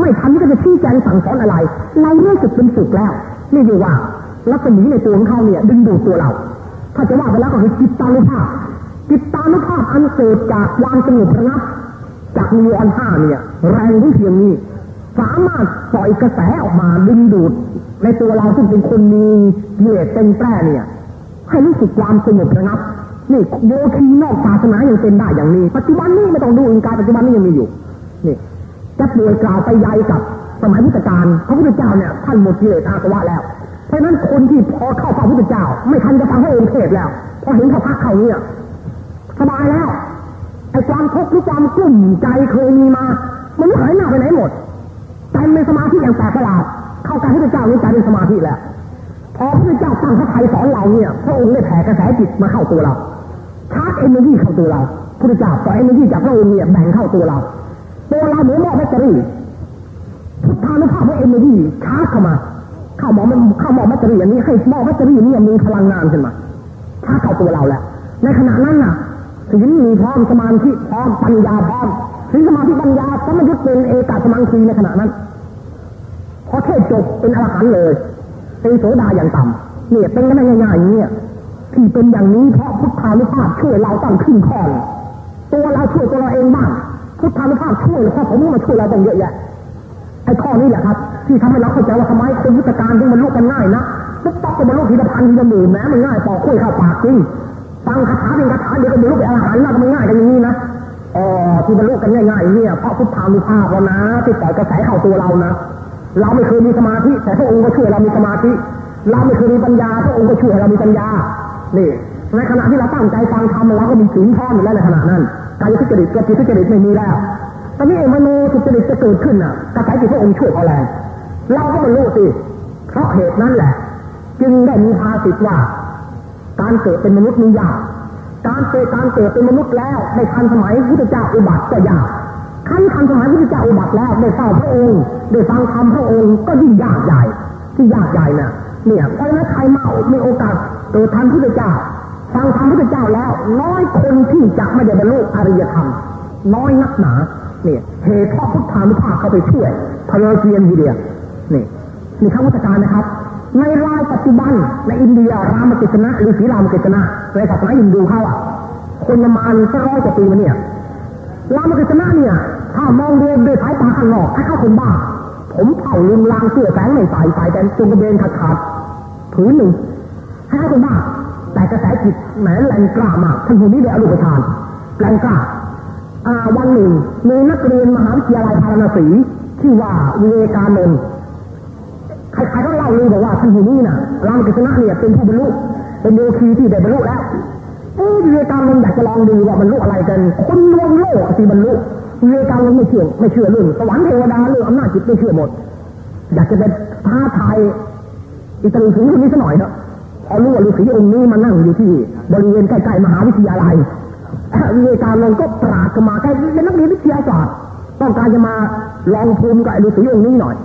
ไม่ทันที่เขาจะชี้แจงสั่งสอนอะไร เรารู้สึกเป็นสุขแล้ว นี่ดีว่าลักษณะในตัวของเขาเนี่ย ดึงดูดตัวเรา ถ้าจะว่าไปแล้วก็คือจิตตานุภาพจิตตานุภาพอันเกิดจากความสงบระงับจากนิวรณ์ห้าเนี่ย แรงที่เพียงนี้ สามารถปล่อยกระแสออกมาดึงดูด ในตัวเราซึ่งเป็นคนมีกิเลสเป็นแปร่เนี่ย ให้รู้สึกความสงบระงับนี่โยคีนอกศาสนายังเป็นได้อย่างนี้ ปัจจุบันนี้ไม่ต้องดูอินกายปัจจุบันนี้ยังมีอยู่ นี่จะป่วยกล่าวไปยายกับ สมัยพุทธกาลพระพุทธเจ้าเนี่ยท่านหมดกิเลสอาสวะแล้ว เพราะนั้นคนที่พอเข้าพระพุทธเจ้า ไม่ทันจะฟังพระองค์เทศแล้วพอเห็นเขาพักเขาเนี่ยสบายแล้วไอ้ความทุกข์หรือความกลุ้มใจเคยมีมา มันหายหน้าไปไหนหมดใจเป็นสมาธิอย่างแปลกประหลาดเข้าการที่พระเจ้านี่ใจเป็นสมาธิแล้วพอพระเจ้าตั้งพระทัยสอนเราเนี่ยพระองค์ได้แผ่กระแสจิตมาเข้าตัวเราชาร์จเอเนอร์จีเข้าตัวเราพระเจ้าปล่อย energy จากพระองค์เนี่ยแบ่งเข้าตัวเราตัวเราเหมือนหม้อแบตเตอรี่ พุทธานุภาพของ energy ชาร์จเข้ามา เข้าหม้อเข้าหม้อแบตเตอรี่อันนี้ให้หม้อแบตเตอรี่นี่มีพลังงานขึ้นมาชาร์จเข้าตัวเราแล้วในขณะนั้นน่ะศีลมีพร้อมสมาธิพร้อมปัญญาพร้อมศีลสมาธิปัญญาสัมปยุตเป็นเอกสมังคีในขณะนั้นพอเทศน์จบเป็นอรหันต์เลยเป็นโสดาอย่างต่ำเนี่ยเป็นกันง่ายๆอย่างนี้ที่เป็นอย่างนี้เพราะพุทธานุภาพช่วยเราตั้งขึ้นข้อตัวเราช่วยตัวเราเองบ้างพุทธานุภาพช่วยเพราะผมมาช่วยเราตั้งเยอะแยะ ไอ้ข้อนี้แหละครับ ที่ทำให้เราเข้าใจว่าทำไมคนยุทธการถึงบรรลุกันง่ายนะตุ๊กต๊อกก็บรรลุทีละพันทีละหมื่นแม้มันง่ายปอกกล้วยเข้าปากจริงฟังคาถาเป็นคาถาเดี๋ยวก็บรรลุเป็นอรหันต์แล้วก็มันง่ายกันอย่างนี้นะอ๋อที่บรรลุกันง่ายๆเนี่ยเพราะพุทธานุภาพเรานะที่ปล่อยกระแสเข้าตัวเรานะเราไม่เคยมีสมาธิแต่พระองค์ก็ช่วยเรามีสมาธิ เราไม่เคยมีปัญญาพระองค์ก็ช่วยเรามีปัญญานี่ในขณะที่เราตั้งใจฟังธรรมเราก็มีศีลพร้อมอยู่แล้วในขณะนั้นกายทุจริตกับจิตทุจริตไม่มีแล้ว ตอนนี้เอมโนทุจริตจะเกิดขึ้นน่ะกระแสจิตพระองค์ช่วยเขาแรงเราก็บรรลุสิเพราะเหตุนั้นแหละ จึงได้มีภาษิตว่า การเกิดเป็นมนุษย์นี่ยากการเกิดการเกิดเป็นมนุษย์แล้วในทันสมัยพุทธเจ้าอุบัติก็ยากขั้นทันสมัยพุทธเจ้าอุบัติแล้วได้เฝ้าพระองค์ได้ฟังธรรมพระองค์ก็ยิ่งยากใหญ่ ที่ยากใหญ่น่ะ เนี่ยเพราะฉะนั้นใครมามีโอกาสเกิดทันพุทธเจ้าฟังธรรมพุทธเจ้าแล้ว น้อยคนที่จะไม่ได้บรรลุอริยธรรมน้อยนักหนา เนี่ยเหตุเพราะพุทธานุภาพเข้าไปช่วยพลเซียนทีเดียนี่มีข้าราชการนะครับ ในรายปัจจุบันในอินเดียรามกิจนะหรือศรีรามกิจนะในศาสนาฮินดูเขาอะคนประมาณสักร้อยกว่าปีมาเนี่ยรามกิจนะเนี่ย ถ้ามองดูด้วยสายตาข้างนอกคล้ายๆคนบ้า ผมเผาลืมลางเสื้อแสงไม่ใส่ใส่แต่จงกระเบนขาดขาดผืนหนึ่งคล้ายๆคนบ้าแต่กระแสจิตแหมแรงกล้ามากท่านผู้นี้ได้อรุปทานแรงกล้า วันหนึ่งมีนักเรียนมหาวิทยาลัยพาราณสีชื่อว่าวิเวกานนท์ใครๆก็เล่าเลยบอกว่าท่านผู้นี้น่ะรามกิษณะเนี่ยเป็นผู้บรรลุเป็นโยคีที่ได้บรรลุแล้วเออวิเวกานนท์อยากจะลองดูว่าบรรลุอะไรกัน คนรวมโลกที่บรรลุวิเวกานนท์ไม่เชื่อไม่เชื่อเรื่องสวรรค์เทวดาเรื่องอำนาจจิตไม่เชื่อหมด อยากจะไปท้าทายอิตาลีถึงคนนี้สักหน่อยเถอะพอรู้ว่าฤาษีองค์นี้มานั่งอยู่ที่บริเวณใกล้ๆมหาวิทยาลัย วิเวการนนท์ก็ปราดกันมาแค่เป็นนักเรียนวิทยาศาสตร์ต้องการจะมาลองภูมิกับไอ้ฤาษีองค์นี้หน่อย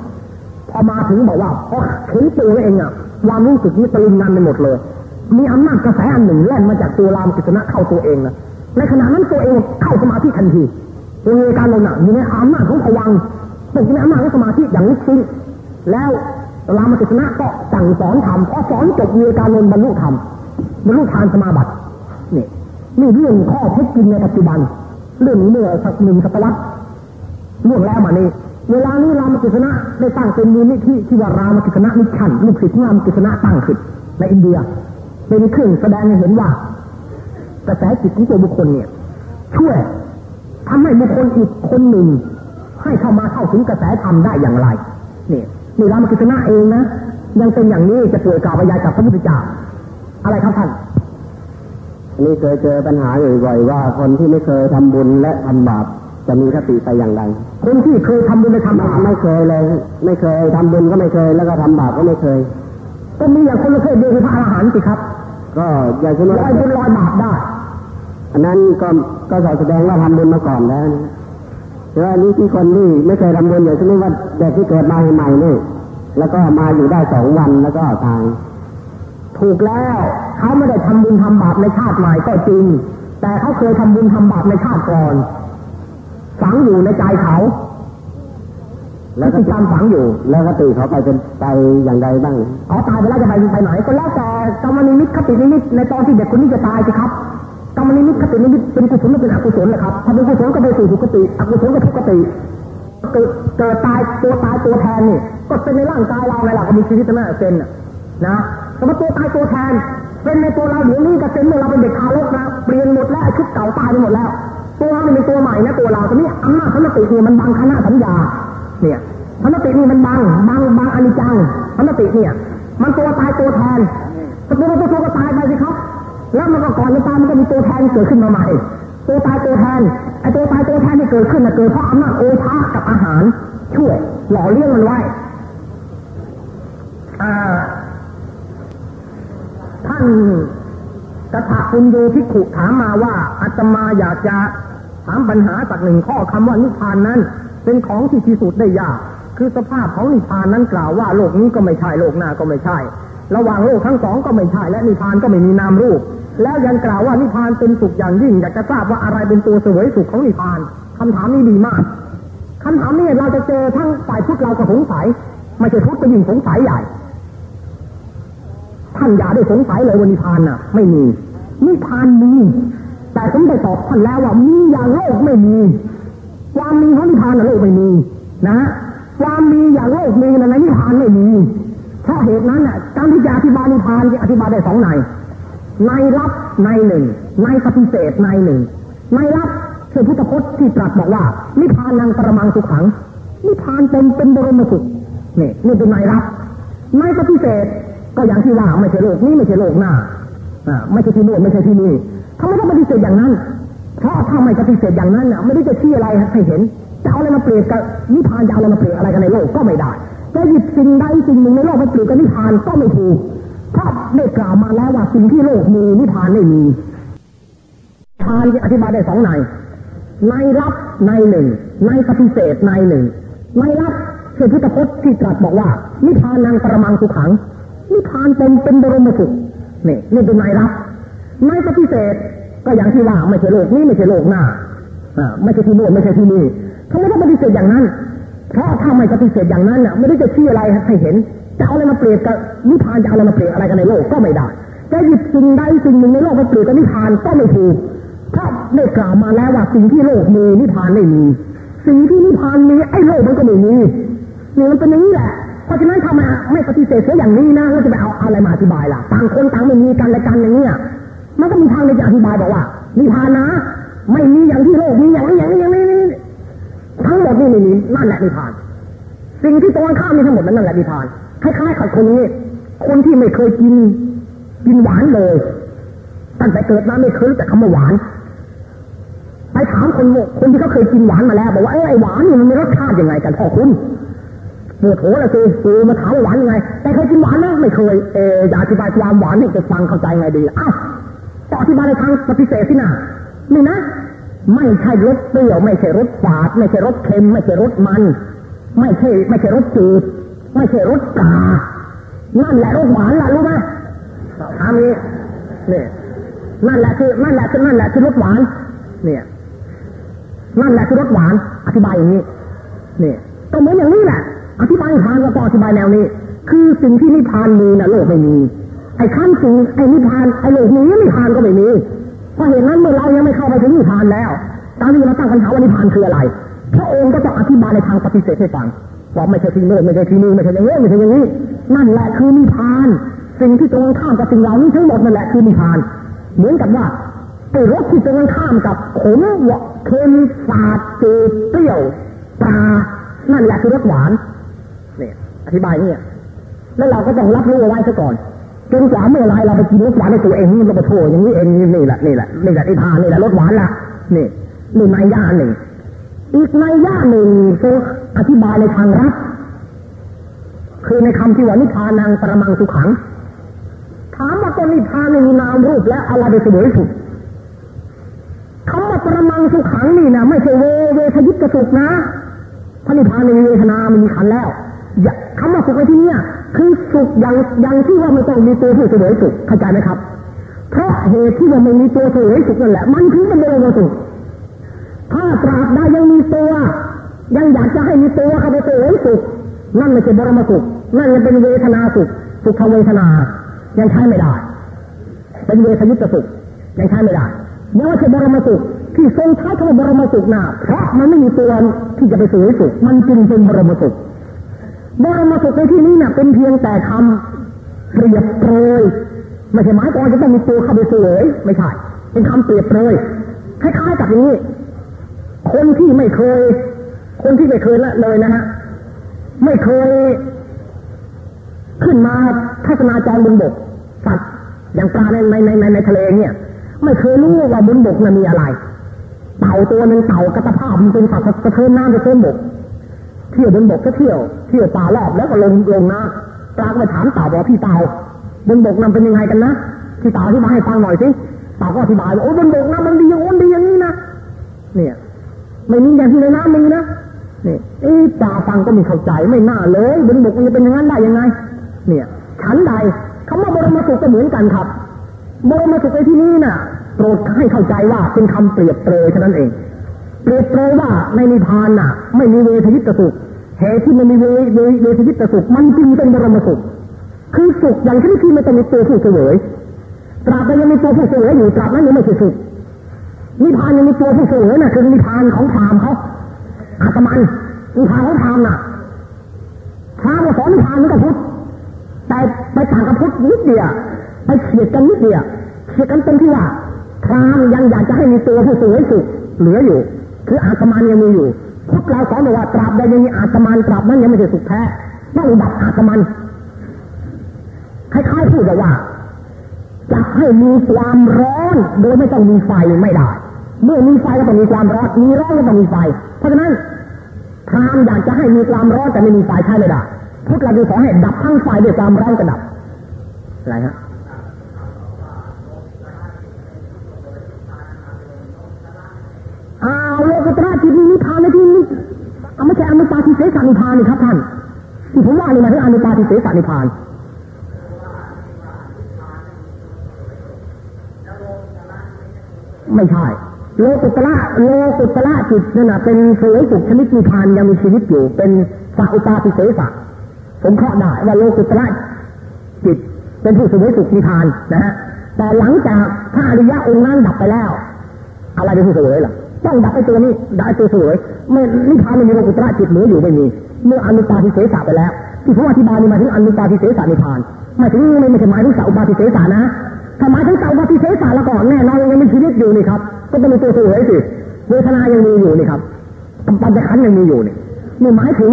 พอมาถึงบอกว่าพอเห็นตัวเองอะความรู้สึกนี้ตะลึงงันไปหมดเลย มีอำนาจกระแสอันหนึ่งแล่นมาจากตัวรามกิษณะเข้าตัวเองนะในขณะนั้นตัวเองเข้าสมาธิทันทีวิเวการนนท์อะอยู่ในอำนาจของพวังตกอยู่ในอำนาจของสมาธิอย่างลึกซึ้งแล้วรามกิษณะก็สั่งสอนธรรมพอสอนจบวิเวการนนท์บรรลุธรรมบรรลุฌานสมาบัตินี่ นี่เรื่องข้อเท็จจริงในปัจจุบัน เรื่องเมื่อสักหนึ่งศตวรรษล่วงแล้วมานี่เวลานี้รามกิษณะได้ตั้งเป็นมูลนิธิที่ว่ารามกิษณะนิชันลูกศิษย์ของรามกิษณะตั้งขึ้นในอินเดีย เป็นเครื่องแสดงให้เห็นว่ากระแสจิตของตัวบุคคลเนี่ย ช่วยทำให้บุคคลอีกคนหนึ่ง ให้เข้ามาเข้าถึงกระแสธรรมได้อย่างไรเนี่ยนี่รามกิษณะเองนะยังเป็นอย่างนี้จะป่วยกล่าวบรรยายกับพระพุทธเจ้าอะไรครับท่าน นี่เคยเจอปัญหาอยู่บ่อยว่าคนที่ไม่เคยทำบุญและทำบาปจะมีคติไปอย่างไรคนที่เคยทำบุญในทำบาปไม่เคยเลย ไม่เคยทำบุญก็ไม่เคย แล้วก็ทำบาปก็ไม่เคยก็มีอย่างคนละเพศเดียวคือพระอรหันต์สิครับ ก็อย่างเช่นลว่าอยบุญลอยบาปได้ อันนั้นก็ก็แสดงว่าทำบุญมาก่อนแล้วนะแต่ว่านี่ที่คนที่ไม่เคยทำบุญอย่างเช่นว่าเด็กที่เกิดมาใหม่ๆนี่แล้วก็มาอยู่ได้สองวันแล้วก็ตายถูกแล้ว เขาไม่ได้ทำบุญทำบาปในชาติใหม่ก็จริง แต่เขาเคยทำบุญทำบาปในชาติก่อน ฝังอยู่ในใจเขาแล้วก็จำฝังอยู่ แล้วก็ตีเขาไปเป็นไปอย่างไรบ้างเขาตายไปแล้วจะไปไปไหนก็แล้วแต่กรรมนิมิตคตินิมิตในตอนที่เด็กคนนี้จะตายสิครับกรรมนิมิตคตินิมิตเป็นกุศลหรือเป็นอกุศลเลยครับถ้าเป็นกุศลก็ไปสู่สุคติอกุศลก็ทุกขติเกิดเกิดตายตัวตายตัวแทนนี่ก็เป็นในร่างกายเราในหลักก็มีชีวิตตั้งแต่เซนน่ะนะแต่ว่าตัวตายตัวแทน เป็นในตัวเราเดี๋ยวนี้กับเซนเมื่อเราเป็นเด็กทารกนะเปลี่ยนหมดแล้วชุดเก่าตายไปหมดแล้ว ตัวเราเป็นตัวใหม่นะตัวเราตอนนี้อำนาจพระมติเนี่ยมันบังคณะสัญญา เนี่ยพระมตินี่มันบังบังบังอนิจจังพระมติเนี่ย มันตัวตายตัวแทนต่ตัวตัวตัวก็ตายไปสิครับ แล้วมันก็ก่อนจะตายมันก็มีตัวแทนเกิดขึ้นมาใหม่ตัวตายตัวแทนไอ้ตัวตายตัวแทนที่เกิดขึ้นน่ะเกิดเพราะอำนาจโอชากับอาหารช่วยหล่อเลี้ยงมันไว้อ่า ท่านกระถาคุณยูพิขุถามมาว่าอาตมาอยากจะถามปัญหาสักหนึ่งข้อคำว่านิพพานนั้น เป็นของที่พิสูจน์ได้ยาก คือสภาพของนิพพานนั้นกล่าวว่าโลกนี้ก็ไม่ใช่โลกหน้าก็ไม่ใช่ ระหว่างโลกทั้งสองก็ไม่ใช่ และนิพพานก็ไม่มีนามรูป แล้วยังกล่าวว่านิพพานเป็นสุขอย่างยิ่ง อยากจะทราบว่าอะไรเป็นตัวเสวยสุขของนิพพานคำถามนี้ดีมากคำถามนี้เราจะเจอทั้งฝ่ายพุทธเราก็สงสัยไม่ใช่พุทธก็ยิ่งสงสัยใหญ่ ท่านอย่าได้สงสัยเลยว่านิพพานน่ะ ไม่มี นิพพานมี แต่ผมได้ตอบท่านแล้วว่ามีอย่างโลกไม่มี ความมีของนิพพานน่ะโลกไม่มี นะความมีอย่างโลกมีในนิพพานไม่มี เพราะเหตุนั้นน่ะการที่จะอธิบายนิพพานจะอธิบายได้สองในในรับในหนึ่งในปฏิเสธในหนึ่งในรับคือพุทธพจน์ที่ตรัสบอกว่า นิพพานังปรมังสุขัง นิพพานเป็นเป็นบรมสุขนี่นี่เป็นในรับในปฏิเสธ ก็อย่างที่ว่าไม่ใช่โลกนี้ไม่ใช่โลกหน้าอ่าไม่ใช่ที่โน่นไม่ใช่ที่นี่ทำไมต้องปฏิเสธอย่างนั้น เพราะถ้าไม่ปฏิเสธอย่างนั้นน่ะไม่ได้จะชี้อะไรให้เห็นจะเอาอะไรมาเปรียบกับนิพพานจะเอาอะไรมาเปรียบอะไรกันในโลกก็ไม่ได้จะหยิบสิ่งใดสิ่งหนึ่งในโลกมาเปรียบกับนิพพานก็ไม่ถูกเพราะได้กล่าวมาแล้วว่าสิ่งที่โลกมีนิพพานไม่มีนิพพานจะอธิบายได้สองในในรับในหนึ่งในปฏิเสธในหนึ่งในรับคือพุทธพจน์ที่ตรัสบอกว่านิพพานังประมังสุขัง นิพพานเป็นเป็นบรมสุขนี่นี่เป็นในรับในปฏิเสธก็อย่างที่ว่าไม่ใช่โลกนี้ไม่ใช่โลกหน้าอ่าไม่ใช่ที่โน่นไม่ใช่ที่นี่ทำไมต้องปฏิเสธอย่างนั้น เพราะถ้าไม่ปฏิเสธอย่างนั้นน่ะไม่ได้จะชี้อะไรให้เห็นจะเอาอะไรมาเปรียบกับนิพพานจะเอาอะไรมาเปรียบอะไรกันในโลกก็ไม่ได้จะหยิบสิ่งใดสิ่งหนึ่งในโลกมาเปรียบกับนิพพานก็ไม่ถูกเพราะได้กล่าวมาแล้วว่าสิ่งที่โลกมีนิพพานไม่มี สิ่งที่นิพพานมีไอ้โลกมันก็ไม่มีนี่มันเป็นอย่างนี้แหละ ราะฉะนั้นถ้ามาไม่ปฏิเสธเสียอย่างนี้นะเราจะไปเอาอะไรมาอธิบายล่ะต่างคนต่างไม่มีกันและกันอย่างเนี้ยมันก็มีทางในจะอธิบายบอกว่านิพพานนะ ไม่มีอย่างที่โลกมีอย่างนี้อย่างนี้อย่างนี้ทั้งหมดนี่ไม่มีนั่นแหละนิพพาน สิ่งที่ตรงข้ามนี่ทั้งหมดนั่นแหละนิพพานคล้ายๆกับคนนี้ คนที่ไม่เคยกินกินหวานเลยตั้งแต่เกิดมาไม่เคยรู้จักคำว่าหวานไปถามคนคนที่เขาเคยกินหวานมาแล้วบอกว่าไอ้หวานนี่มันมีรสชาติยังไงกันพ่อคุณ ปวดหัวละสิคือมาถามหวานยังไง แต่เคยกินหวานไหมไม่เคยเออจะอธิบายความหวานนี่จะฟังเข้าใจไงดีอ้าวต่อธิบายในทางปฏิเสธสินะนี่นะ ไม่ใช่รสเปรี้ยว ไม่ใช่รสฝาด ไม่ใช่รสเค็ม ไม่ใช่รสมัน ไม่ใช่ ไม่ใช่รสจืดไม่ใช่รสกานั่นแหละรสหวานล่ะรู้ไหมถามนี้เนี่ยนั่นแหละคือนั่นแหละคือนั่นแหละคือรสหวาน เนี่ยนั่นแหละคือรสหวาน อธิบายอย่างนี้เนี่ยก็เหมือนอย่างนี้แหละ อธิบายทานก็ต้ออธิบายแนวนี้ คือสิ่งที่นิพพานมีนะโลกไม่มี ไอ้ขั้นสิ่งไอ้นิพพานไอ้โลกนี้นิพพานก็ไม่มี เพราะเหตุนั้นเมื่อเรายังไม่เข้าไปถึงนิพพานแล้ว ตอนที่เราตั้งคำถามว่านิพพานคืออะไร พระองค์ก็จะอธิบายในทางปฏิเสธให้ฟังว่าไม่ใช่ที่โน้นไม่ใช่ที่นี่ไม่ใช่อย่างนี้ไม่ใช่อย่างนี้ นั่นแหละคือนิพพาน สิ่งที่ตรงข้ามกับสิ่งเหล่านี้ทั้งหมดนั่นแหละคือนิพพาน เหมือนกับว่าไอ้รสที่ตรงข้ามกับขมวานเค็มฝาดจืดเปรี้ยวปลานั่นแหละคือรสหวาน อธิบายเนี่ยแล้วเราก็ต้องรับรู้เอาไว้ซะก่อนจนกว่าเมื่อไรเราไปกินรสหวานในตัวเองนี่เราไปโทษอย่างนี้เองนี่แหละนี่แหละนี่แหละนิทานนี่แหละรสหวานละนี่นี่ในย่าหนึ่งอีกในย่าหนึ่งทรงอธิบายในทางรับคือในคำที่ว่านิทานังประมังสุขัง ถามว่าต้นนิทานมีนามรูปและอะไรไปเสวยสุขคำว่าประมังสุขังนี่นะไม่ใช่เวเวทยิตสุขนะพระนิพพานมีเวทนามันมีขันแล้ว คำว่าสุขในที่นี้คือสุขอย่างอย่างที่ว่าไม่ต้องมีตัวผู้เสวยสุขเข้าใจไหมครับ เพราะเหตุที่ว่าไม่มีตัวเสวยสุขนั่นแหละ มันคือมันเป็นโลสุขถ้าตราบใดยังมีตัว ยังอยากจะให้มีตัวเข้าไปเสวยสุขนั่นไม่ใช่บรมสุขนั่นยังเป็นเวทนาสุขสุขเวทนา ยังใช้ไม่ได้ เป็นเวทยุตสุขยังใช้ไม่ได้ยังไม่ใช่บรมสุขที่ทรงใช้คำว่าบรมสุขนะเพราะมันไม่มีตัวที่จะไปเสวยสุขมันจึงเป็นบรมสุข บรมสุขในที่นี้นะเป็นเพียงแต่คำเปรียบเปรยไม่ใช่หมายความจะต้องมีตัวเข้าไปเสวยไม่ใช่เป็นคำเปรียบเปรยคล้ายๆกับอย่างนี้ คนที่ไม่เคย คนที่ไม่เคยละเลยนะฮะไม่เคย ขึ้นมาทัศนาจรบนบกสัตว์อย่างปลาในในในในทะเลเนี่ยไม่เคยรู้ว่าบนบกนั้นมีอะไร เต่าตัวหนึ่งเต่ากระภาพมันเป็นสัตว์กระเทินน้ำกระเทินบก เที่ยวบนบกก็เที่ยว เที่ยวป่ารอบแล้วก็ลงลงน้ำปลาก็ไปถามเต่าบอกพี่เต่าบนบกนั้นเป็นยังไงกันนะพี่เต่าที่มาให้ฟังหน่อยสิเต่าก็อธิบายว่าโอ้บนบกนะมันดีอย่างนดีอย่างนี้นะเนี่ยไม่มีอย่างที่ในน้ำมีนะเนี่ยไอ้ปลาฟังก็มีเข้าใจไม่น่าเลยบนบกมันจะเป็นอย่างนั้นได้ยังไง เนี่ยฉันใดคำว่าบรมสุขก็เหมือนกันครับบรมสุขในที่นี้น่ะโปรดให้เข้าใจว่าเป็นคำเปรียบเปรยเท่านั้นเอง เปรียบเปรยว่าในนิพพานน่ะ ไม่มีเวทยิตสุขเหตุที่มันมีเวเวเวทยิตสุขมันจึงเป็นบรมสุข คือสุขอย่างที่ที่ไม่ต้องมีตัวผู้เสวยตราบใดยังมีตัวผู้เสวยอยู่ตราบนั้นยังไม่ใช่สุขนิพพานยังมีตัวผู้เสวยน่ะคือนิพพานของพรามเขาอาตมันนิพพานของพรามน่ะพรามก็สอนนิพพานเหมือนกับพุทธแต่ไปต่างกับพุทธนิดเดียวไปเฉียดกันนิดเดียวเฉียดกันตรงที่ว่าพรามยังอยากจะให้มีตัวผู้เสวยสุขเหลืออยู่ คืออาตมันยังมีอยู่พุทธเราสอนบอกว่าตราบใดยังมีอาตมันตราบนั้นยังไม่ใช่สุขแท้ต้องดับอาตมันคล้ายๆพูดว่าจะให้มีความร้อน โดยไม่ต้องมีไฟไม่ได้ เมื่อมีไฟก็ต้องมีความร้อน มีร้อนก็ต้องมีไฟ เพราะฉะนั้นพรามอยากจะให้มีความร้อนแต่ไม่มีไฟใช่ไม่ได้พุทธเราจะสอนให้ดับทั้งไฟด้วยความร้อนก็ดับอะไรฮะอ้าว โลกุตระจิตนิพพานในที่นี้ไม่ใช่อนุปาทิเสสนิพพานนี่ครับท่านที่ผมว่านี่หมายถึงอนุปาทิเสสนิพพานไม่ใช่โลกุตระโลกุตระจิตนั่นนะเป็นสวยสุขชนิดนิพพานยังมีชีวิตอยู่ เป็นสัอุปาทิเสสะสงเคราะได้ว่าโลกุตระจิตเป็นผู้สวยสุขนิพพานนะฮะแต่หลังจากพระอริยะองค์นั้นดับไปแล้ว อะไรเป็นผู้สวยล่ะ ต้องดับไปตัวนี้ดับตัวสวยไม่นิพพานไม่มีโลกุตระจิตเหลืออยู่ไม่มีเมื่ออนุปาทิเสสะไปแล้ว ที่ผมอธิบายนี่มาถึงอนุปาทิเสสะนิพพานหมายถึงไม่ไม่ใช่หมายถึงสัอุปาทิเสสะนะถ้าหมายถึงสัอุปาทิเสสะแล้วก่อนแน่นอนยังมีชีวิตอยู่นี่ครับ ก็ต้องมีตัวสวยสิเวทนายังมีอยู่นี่ครับปัญจขันธ์ยังมีอยู่นี่นี่หมายถึง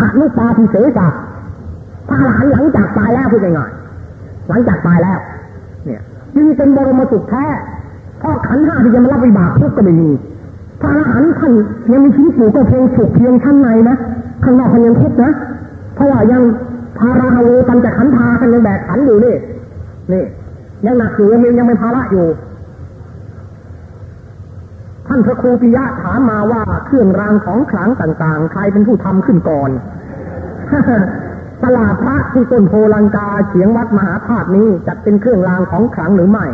อนุปาทิเสสะพระอรหันต์หลังจากตายแล้วพูดง่ายๆหลังจากตายแล้ว เนี่ยจึงเป็นบรมสุขแท้เพราะขันห้าที่จะมารับวิบากทุกข์ก็ไม่มี พระอรหันต์ท่านยังมีชีวิตอยู่ก็เพียงสุขเพียงชั้นในนะข้างนอกท่านยังทุกข์นะเพราะว่ายังภาราฮาโวกันจะขันธากันยังแบกขันอยู่นี่นี่ยังหนักอยู่ยังมียังเป็นภาระอยู่ ท่านพระครูปิยะถามมาว่าเครื่องรางของขลังต่างๆ ใครเป็นผู้ทำขึ้นก่อนตลาดพระที่ต้นโพลังกาเฉียงวัดมหาธาตุนี้จัดเป็นเครื่องรางของขลังหรือไม่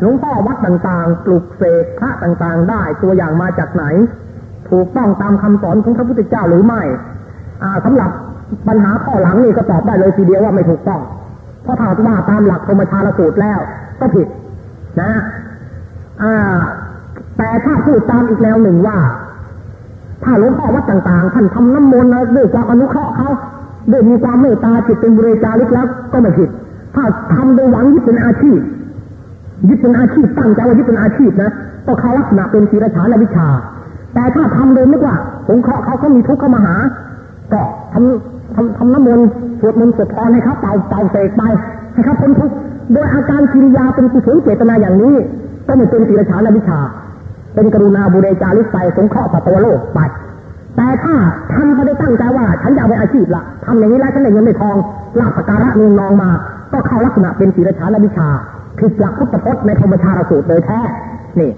หลวงพ่อวัดต่างๆ ปลุกเสกพระต่างๆ ได้ตัวอย่างมาจากไหน ถูกต้องตามคำสอนของพระพุทธเจ้าหรือไม่อาสำหรับปัญหาข้อหลังนี่ก็ตอบได้เลยทีเดียวว่าไม่ถูกต้อง เพราะถ้าว่าตามหลักธรรมชาลสูตรแล้ว ก็ผิดนะอ่าแต่ถ้าพูดตามอีกแนวหนึ่งว่า ถ้าหลวงพ่อวัดต่างๆ ท่านทำน้ำมนต์นะด้วยความอนุเคราะห์เขาด้วยมีความเมตตาจิตเป็นบริจาริกแล้วก็ไม่ผิด ถ้าทำโดยหวังยึดเป็นอาชีพ ยึดเป็นอาชีพตั้งใจว่ายึดเป็นอาชีพนะก็เขาลักษณะเป็นศีรฉานวิชา แต่ถ้าทำโดยนึกว่าสงเคราะห์เขาเขามีทุกข์เข้ามาหา ก็ทำทำทำน้ำมนต์สวดมนต์สวดพรให้เขาเป่าเป่าเสกไปให้เขาพ้นทุกข์โดยอาการกิริยาเป็นกุศลเจตนาอย่างนี้ ก็ไม่เป็นศีรฉานวิชา เป็นกรุณาบุเรจาริกไปสงเคราะห์สัตวโลกไปแต่ถ้าทำเขาได้ตั้งใจว่าฉันจะเอาไปอาชีพละทำอย่างนี้แล้วฉันได้เงินได้ทองลาภสการะเงินนองมา ก็เข้าลักษณะเป็นศีรฉานวิชา คือหลักพุทธพจน์ในธรรมชาติสูตรโดยแท้นี่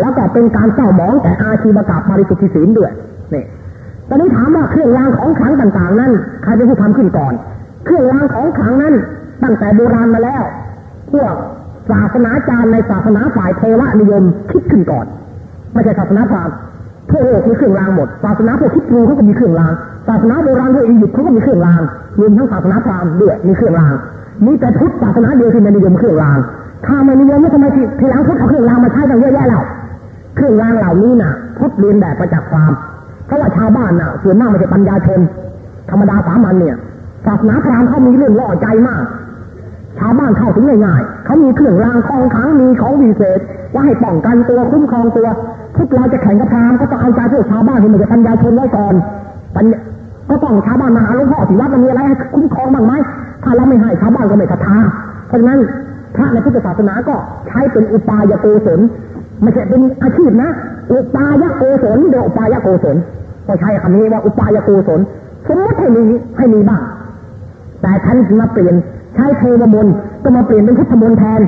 แล้วก็เป็นการเศร้าหมองแต่อาชีวกับปาริสุทธิศีลด้วยนี่ตอนนี้ถามว่าเครื่องรางของขลังต่าง ๆ นั้นใครเป็นผู้ทำขึ้นก่อน เครื่องรางของขลังนั้นตั้งแต่โบราณมาแล้ว พวกศาสนาจารย์ในศาสนาฝ่ายเทวนิยมคิดขึ้นก่อน ไม่ใช่ศาสนาพราหมณ์ทั่วโลกมีเครื่องรางหมด ศาสนาพวกคิดรูเขาก็มีเครื่องราง ศาสนาโบราณพวกอียิปต์เขาก็มีเครื่องรางรวมทั้งศาสนาพราหมณ์ด้วยมีเครื่องรางมีแต่พุทธศาสนาเดียวที่ไม่นิยมเครื่องราง ถ้าไม่นิยมไม่ทำไมทีหลังพุทธเอาเครื่องรางมาใช้กันเยอะแยะแล้วเครื่องรางเหล่านี้น่ะพุทธเรียนแบบมาจากความเพราะว่าชาวบ้านน่ะส่วนมากม่ใช่ปัญญาชน ธรรมดาสามัญเนี่ยศาสนาพราหมณ์เขามีเรื่องล่อใจมาก ชาวบ้านเข้าถึงง่ายๆเขามีเครื่องรางของขังมีของวิเศษว่าให้ป้องกันตัวคุ้มครองตัวพวกเราจะแข่งกับพราหมณ์ก็ต้องเอาใจพวกชาวบ้านที่มันจะปัญญาชนไว้ก่อนปัญญาก็ต้องชาวบ้านมาหาหลวงพ่อที่วัดมันมีอะไรให้คุ้มครองบ้างไหมถ้าเราไม่ให้ชาวบ้านก็ไม่ศรัทธาเพราะฉะนั้น พระในพุทธศาสนาก็ใช้เป็นอุปายโกศลไม่ใช่เป็นอาชีพนะ อุปายโกศลเดี๋ยวอุปายโกศลก็ใช้คำนี้ว่าอุปายโกศลสมมติให้มีให้มีบ้าง แต่ท่านมาเปลี่ยนใช้เทวมนต์ก็มาเปลี่ยนเป็นพุทธมนต์แทน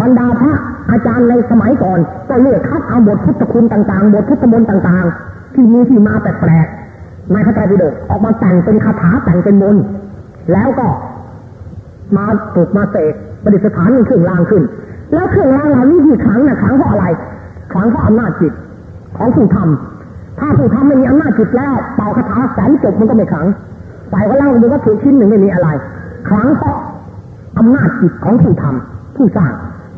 บรรดาพระอาจารย์ในสมัยก่อน ก็เลือกคัดเอาบทพุทธคุณต่างๆ บทพุทธมนต์ต่างๆ ที่มีที่มาแปลกๆในพระไตรปิฎกออกมาแต่งเป็นคาถาแต่งเป็นมนต์แล้วก็ มาปลูกมาเสกประดิษฐานเป็นเครื่องรางขึ้น แล้วเครื่องรางเหล่านี้ที่ขังน่ะขังเพราะอะไรขังเพราะอำนาจจิตของผู้ทำถ้าผู้ทำไม่มีอำนาจจิตแล้วเป่าคาถาแสนจบมันก็ไม่ขังใส่ก็เล่าดูว่าถูกชิ้นหนึ่งไม่มีอะไรขังเพราะอำนาจจิตของผู้ทำผู้สร้าง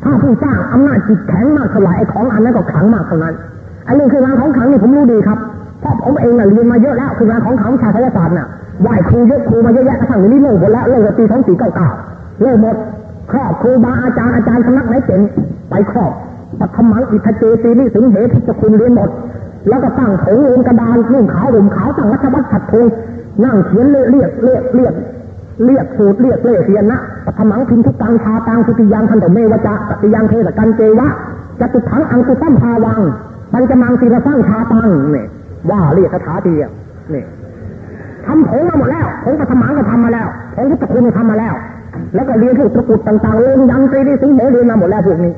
ถ้าผู้สร้างอำนาจจิตแข็งมากเท่าไหร่ไอ้ของอันนั้นก็ขังมากเท่านั้นไอ้เรื่องเครื่องรางของขังนี่ผมรู้ดีครับเพราะผมเองน่ะเรียนมาเยอะแล้วคืองางของขังวิชาไสยศาสตร์น่ะไหวครูเยอะครูมาเยอะแยะกระทั่งนี้เลิกหมดแล้วเลิกปีสองสี่เก้าเก้า เลิกหมดครอบครูบาอาจารย์อาจารย์สำนักไหนเจ๋งไปครอบปัทมังอิทเจตีนี่สิงเหทุจคุณเรียนหมด แล้วก็ตั้งโถงลงกระดานนุ่งขาวห่มขาวตั้งรัชวัตรขัดทงนั่งเขียนเรียกเรียกเรียกเรียกเรียกสูตรเรียกเล่เทียนนะปัทมังพินทุกังชาตังสุติยังทันตเมวจะปฏิยังเทศกันเจวะจตุถังอังตุตั้มภาวังปัญจมังศีรสร้างชาตังเนี่ยว่าเรียกคาถาเดียเนี่ยทำผงมาหมดแล้วผงปัทมังก็ทำมาแล้วผงพุทธคุณก็ทำมาแล้ว แล้วก็เรียนพวกตะกุดต่างๆเรียนยังตรีนี่สิงเหเรียนมาหมดแล้วพวกนี้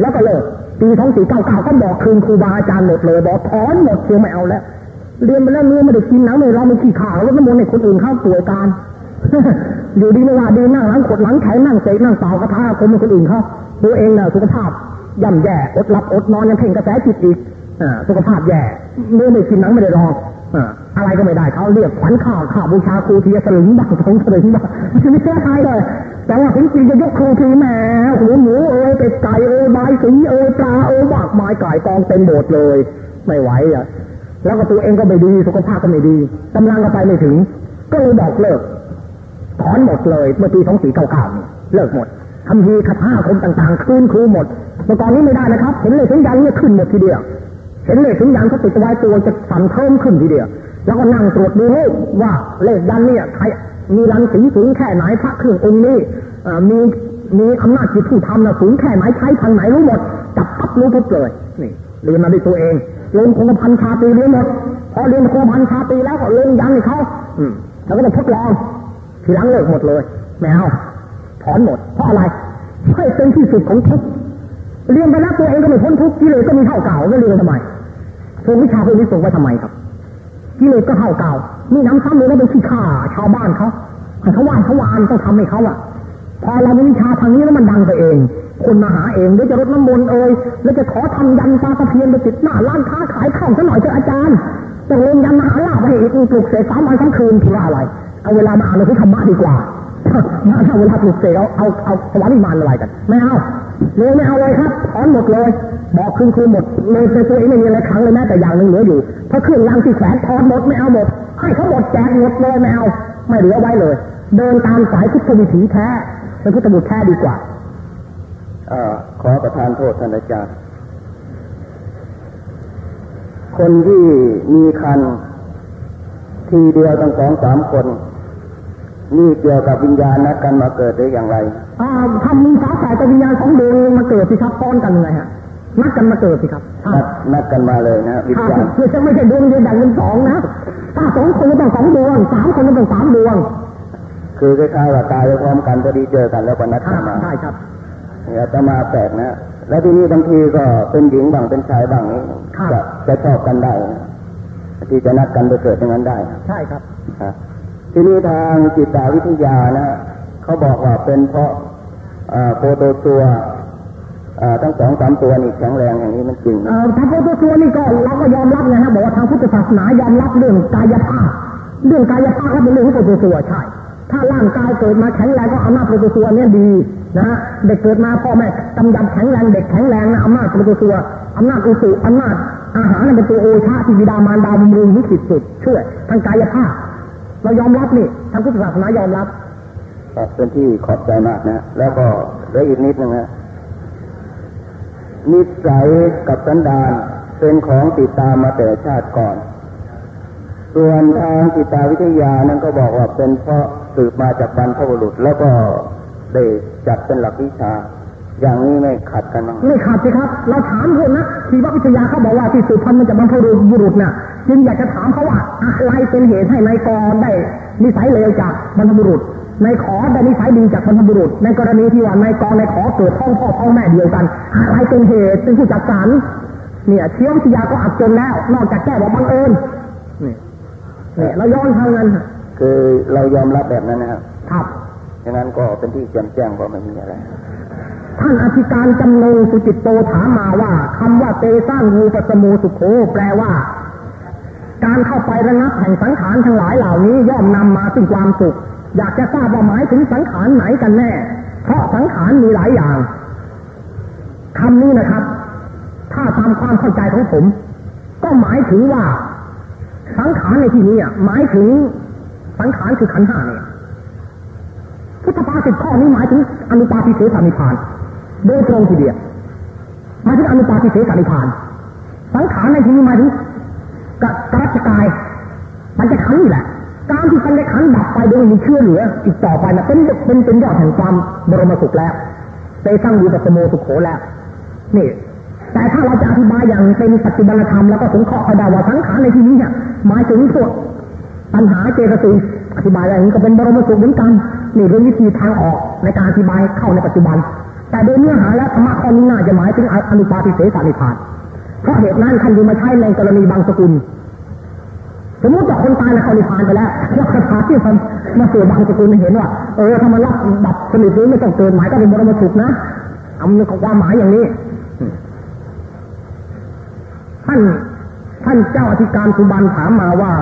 แล้วก็เลิกปีสองสี่เก้าเก้าก็บอกคืนครูบาอาจารย์หมดเลย บอกถอนหมดเชียวไม่เอาแล้ว เรียนไปแล้วเนื้อไม่ได้กินนังไม่เราไม่ขี้ข่าวแล้วน้ำมนต์ในคนอื่นเข้าตัวการ อยู่ดีไม่ว่าดีนั่งหลังขดหลังแข็งนั่งเสกนั่งเป่ากระทาคนเป็นคนอื่นเขาตัวเองน่ะสุขภาพย่ำแย่อดหลับอดนอนยังเพ่งกระแสจิตอีกอ่าสุขภาพแย่เนื้อไม่กินนังไม่ได้รอง อะไรก็ไม่ได้เขาเรียกขวัญข้าวข้าวบูชาครูทีสลึงบ้างสองสลึงบ้างไม่ใช่ใครเลยแต่ว่าถึงจริงจะยกครูทีแม่หูหมูเอ้ยเป็ดไก่เอ้ยใบสีเอ้ยปลาเอ้ยบากไม้ไก่กองเต็มโบสถ์เลย ไม่ไหวอะแล้วก็ตัวเองก็ไม่ดีสุขภาพก็ไม่ดีกำลังก็ไปไม่ถึง ก็เลยบอกเลิกถอนหมดเลยเมื่อปีสองสี่เก้าเก้าเลิกหมดทำทีคาถาคมต่างๆคืนครูหมดเมื่อก่อนนี้ไม่ได้นะครับเห็นเลยสัญญาณเนี่ยขึ้นหมดทีเดียว เห็นเลขถึงยันเขาติดไว้ตัวจะสั่นเพิ่มขึ้นทีเดียว แล้วก็นั่งตรวจดูเลขว่าเลขยันเนี่ยใครมีรังสีสูงแค่ไหนพระเครื่ององค์นี้มีมีอำนาจจิตผู้ทำนะสูงแค่ไหนใช้ทางไหนรู้หมดจับปั๊บรู้ทุกเลยนี่เรียนมาด้วยตัวเองเรียนคงพันชาตีเรียนหมดพอเรียนคงพันชาตีแล้วก็เรียนยันเขาอืมแล้วก็ต้องทดลองทีหลังเลิกหมดเลยไม่เอาถอนหมด เพราะอะไรให้เป็นที่สุดของทุกเรียนไปแล้วตัวเองก็ไม่พ้นทุกกิเลสก็มีเท่าเก่าก็เรียนทำไม ทรงวิชาพวกนี้ทรงไว้ทำไมครับกิเลสก็เท่าเก่ามีน้ำซ้ำเลยแล้วเป็นขี้ข่าชาวบ้านเขาให้เขาว่านเขาวานต้องทำให้เขาอะ พอเรามีวิชาทางนี้แล้วมันดังไปเอง คนมาหาเองแล้วจะรดน้ำมนต์เอ่ยแล้วจะขอทำยันตาตะเพียนไปติดหน้าร้านค้าขายข้าวซะหน่อยเถอะอาจารย์ต้องเล่นยันมหาลาภให้อีกปลุกเสกสามวันทั้งคืนคือว่าอะไร เอาเวลามาอ่านในพุทธธรรมะดีกว่า เวลาปลุกเสกเอาเอาเอาสวรรค์มานอะไรกัน ไม่เอาเลยไม่เอาเลยครับถอนหมดเลย บอกคืนคืนหมดเลยในตัวเองไม่มีอะไรขังเลยแม้แต่อย่างหนึ่งเหลืออยู่เพราะเครื่องรางที่แขวนถอนหมดไม่เอาหมดให้เขาหมดแจกหมดเลยไม่เอาไม่เหลือไว้เลย เดินตามสายพุทธวิถีแท้เป็นพุทธบุตรแท้ดีกว่าอขอประทานโทษท่านอาจารย์ คนที่มีคันทีเดียวตั้งสองสามคน นี่เกี่ยวกับวิญญาณนัดกันมาเกิดได้อย่างไรอ่าทำมีสาสายกับวิญญาณสองดวงมาเกิดสิครับป้อนกันไงฮะนัดกันมาเกิดสิครับนัดนัดกันมาเลยนะวิญญาณคือจะไม่ใช่ดวงเดียวแบ่งเป็นสองนะถ้าสองคนก็ต้องสองดวงสามคนก็ต้องสามดวง คือคล้ายๆว่าตายพร้อมกันพอดีเจอกันแล้วก็นัดกันมาใช่ครับเนี่ยจะมาแปลกนะแล้วทีนี้บางทีก็เป็นหญิงบางเป็นชายบางนี้จะจะชอบกันได้ที่จะนัดกันไปเกิดอย่างนั้นได้ ใช่ครับ ทีนี้ทางจิตวิทยานะเขาบอกว่าเป็นเพราะโปรโตตัวทั้งสองสามตัวนี่แข็งแรงอย่างนี้มันจริงทางโปรโตตัวนี่ก็เราก็ยอมรับนะฮะบอกว่าทางพุทธศาสนายอมรับเรื่องกายภาพเรื่องกายภาพก็เป็นเรื่องของโปรโตตัวใช่ถ้าร่างกายเกิดมาแข็งแรงก็อำนาจโปรโตตัวเนี่ยดีนะฮะเด็กเกิดมาพ่อแม่กำยำแข็งแรงเด็กแข็งแรงนะอำนาจโปรโตตัวอำนาจอุสุอำนาจอาหารเป็นตัวโอชาที่บิดามารดาบำรุงที่สุดช่วยทางกายภาพ เรายอมรับนี่ทางพุทธศาสนายอมรับเป็นที่ขอบใจมากนะ แล้วก็เหลืออีกนิดนึงนะนิสัยกับสันดานเป็นของติดตามมาแต่ชาติก่อน ส่วนทางจิตาวิทยานั้นก็บอกว่าเป็นเพราะสืบมาจากบรรพบุรุษแล้วก็ได้จัดเป็นหลักวิชา อย่างนี้ไม่ขัดกันมั้งไม่ขัดสิครับ เราถามพวกนะทีววิทยาเขาบอกว่าที่สืบพันธุ์มันจากบรรพบุรุษน่ะ จึงอยากจะถามเขาว่าอะไรเป็นเหตุให้นายกรได้นิสัยเลวจากบรรพบุรุษนายขอได้นิสัยดีจากบรรพบุรุษ ในกรณีที่ว่านายกรนายขอเกิดท้องพ่อท้องแม่เดียวกัน อะไรเป็นเหตุเป็นผู้จัดสรรเนี่ยเชี่ยววิทยาก็อัดจนแล้ว นอกจากแก้บอกบังเอิญเนี่ยเราย้อนทางนั้นคือเรายอมรับแบบนั้นนะครับครับดังนั้นก็เป็นที่แจ่มแจ้งว่าไม่มีอะไรท่านอธิการจำนงสุจิตโตถามมาว่าคำว่าเตสร้างงูปสมูสุโขแปลว่า การเข้าไประงับแห่งสังขารทั้งหลายเหล่านี้ย่อมนำมาซึ่งความสุข อยากจะทราบว่าหมายถึงสังขารไหนกันแน่ เพราะสังขารมีหลายอย่างคำนี้นะครับ ถ้าตามความเข้าใจของผม ก็หมายถึงว่า สังขารในที่นี้หมายถึงสังขารคือขันห้าเนี่ยพุทธภาษิตข้อนี้หมายถึงอนุปาทิเสสนิพาน โดยตรงทีเดียวหมายถึงอนุปาทิเสสนิพาน สังขารในที่นี้หมายถึง กับกรัชกายมันจะขันนี่แหละการที่มันจะขันดับไปโดยมีเชื่อเหลือ อีกต่อไปนะเป็นเป็นเป็นยอดแห่งความบรมสุขแล้วเตสังอยู่กับสมโมสุขโขแล้ว นี่ แต่ถ้าเราจะอธิบายอย่างเป็นปัจจุบันธรรมแล้วก็สงเคราะห์เอาดาวสังขารในที่นี้เนี่ยหมายถึงพวกปัญหาเจตสิกอธิบายอะไรนี้ก็เป็นบรมสุขเหมือนกันนี่เป็นวิธีทางออกในการอธิบายเข้าในปัจจุบัน แต่โดยเนื้อหาและธรรมะข้อนี้น่าจะหมายถึงอนุปาทิเสสนิพาน เพราะเหตุนั้นท่านจึงมาใช้ในกรณีบางสกุล สมมติว่าคนตายในคอนิพานไปแล้วแล้วคาถาที่ทำมาเสื่อบางสกุลเห็นว่า เออถ้ามันรับดับสนิทนี้ไม่ต้องเกินหมายก็เป็นบรมสุขนะเอามันของความหมายอย่างนี้ ท่านท่านานเจ้าอธิการสุบันถามมาว่า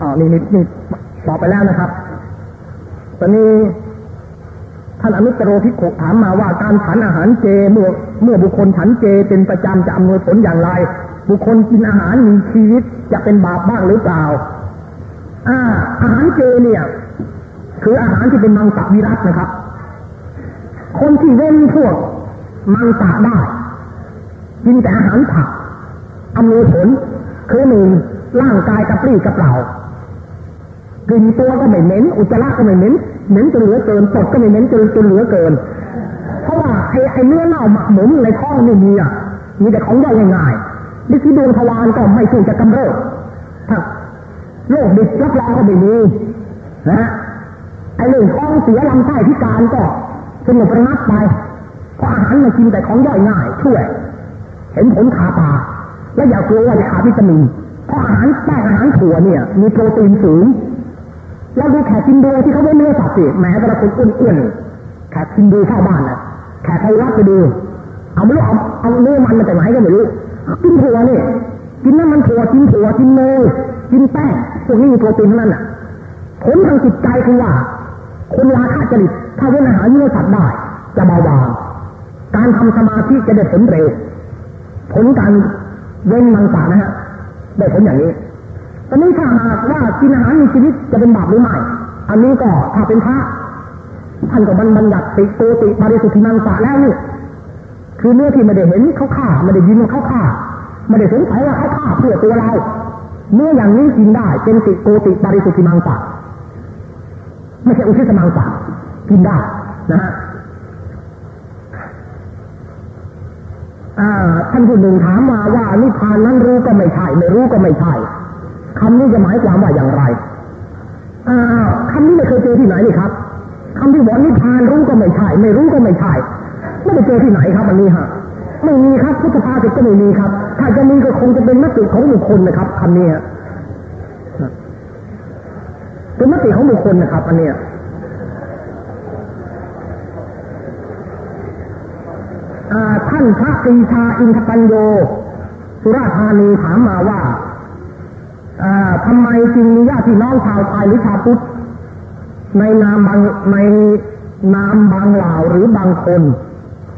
อ๋อนี่นี่นี่ตอบไปแล้วนะครับ ตอนนี้ ท่านอนุตโรพิกขุถามมาว่าการฉันอาหารเจเมื่อเมื่อบุคคลฉันเจเป็นประจำจะอำนวยผลอย่างไร บุคคลกินอาหารมีชีวิตจะเป็นบาปบ้างหรือเปล่าอาอาหารเจเนี่ย คืออาหารที่เป็นมังสวิรัตนะครับ คนที่เว้นพวกมังสะได้กินแต่อาหารผักอำนวยผลคือหนึ่งร่างกายกระปรี้กระเปล่ากลิ่นตัวก็ไม่เหม็น อุจจาระก็ไม่เหม็น เหม็นจนเหลือเกินตดก็ไม่เหม็นจนจนเหลือเกิน เพราะว่าไอ้ไอ้เนื้อเน่าหมักหมมในท้องไม่มีอะมีแต่ของย่อยง่ายๆนี่คือดวงทวารก็ไม่สูงจะกำเริบถ้าโรคดิบรับรองก็ไม่มีนะไอ้เรื่องท้องเสียลำไส้พิการก็สงบระงับไปเพราะอาหารมันกินแต่ของย่อยง่าย ช่วย เห็นผลขาตาและอย่ากลัวว่าจะขาดวิตามินเพราะอาหารแป้งอาหารถั่วเนี่ย มีโปรตีนสูง เราดูแขกกินดูที่เขาไม่เนื้อสัตว์สิแม้แต่ละคนอ้วนๆแขกกินดูข้าวบ้านนะแขกใครรับไปดูเอาไม่รู้เอาเอาเนื้อมันมาจากไหนก็ไม่รู้กินถั่วนี่กินน้ำมันถั่วกินถั่วกินเนยกินแป้งพวกนี้มีโปรตีนทั้งนั้นอะผลทางจิตใจคือว่าคนราคะจริตถ้าเว้นอาหารเนื้อสัตว์ได้จะเบาบางการทำสมาธิจะได้ผลเร็วผลการเว้นมังสานะฮะได้ผลอย่างนี้ อนนี้ถ้าหากว่ากินอาหารมีชีวิตจะเป็นบาปหรือไม่ อันนี้ก็ถ้าเป็นพระท่านก็บัญญัติติโกติบริสุทธิมังสาแล้วนี่คือเนื้อที่ไม่ได้เห็นเขาฆ่าไม่ได้ยินเขาฆ่าไม่ได้สงสัยว่าเขาฆ่าเพื่อตัวเราเนื้ออย่างนี้กินได้เป็นติโกติบริสุทธิมังสาไม่ใช่อุทิศมังสากินได้นะฮะท่านผู้หนึ่งถามมาว่านิพพานนั้นรู้ก็ไม่ใช่ ไม่รู้ก็ไม่ใช่ คำนี้จะหมายความว่าอย่างไรอ่าคำนี้ไม่เคยเจอที่ไหนนี่ครับคำที่บอกนิพพานรู้ก็ไม่ใช่ ไม่รู้ก็ไม่ใช่ ไม่ได้เจอที่ไหนครับอันนี้ฮะไม่มีครับพุทธภาษิตก็ไม่มีครับ ถ้าจะมีก็คงจะเป็นมติของบุคคลนะครับคำนี้เป็นมติของบุคคลนะครับ อันเนี้ยท่านพระปรีชาอินทปัญโยสุราธานีถามมาว่า ทำไมจึงมีญาติพี่น้องชาวไทยหรือชาวพุทธในนามบางในนามบางเหล่าหรือบางคน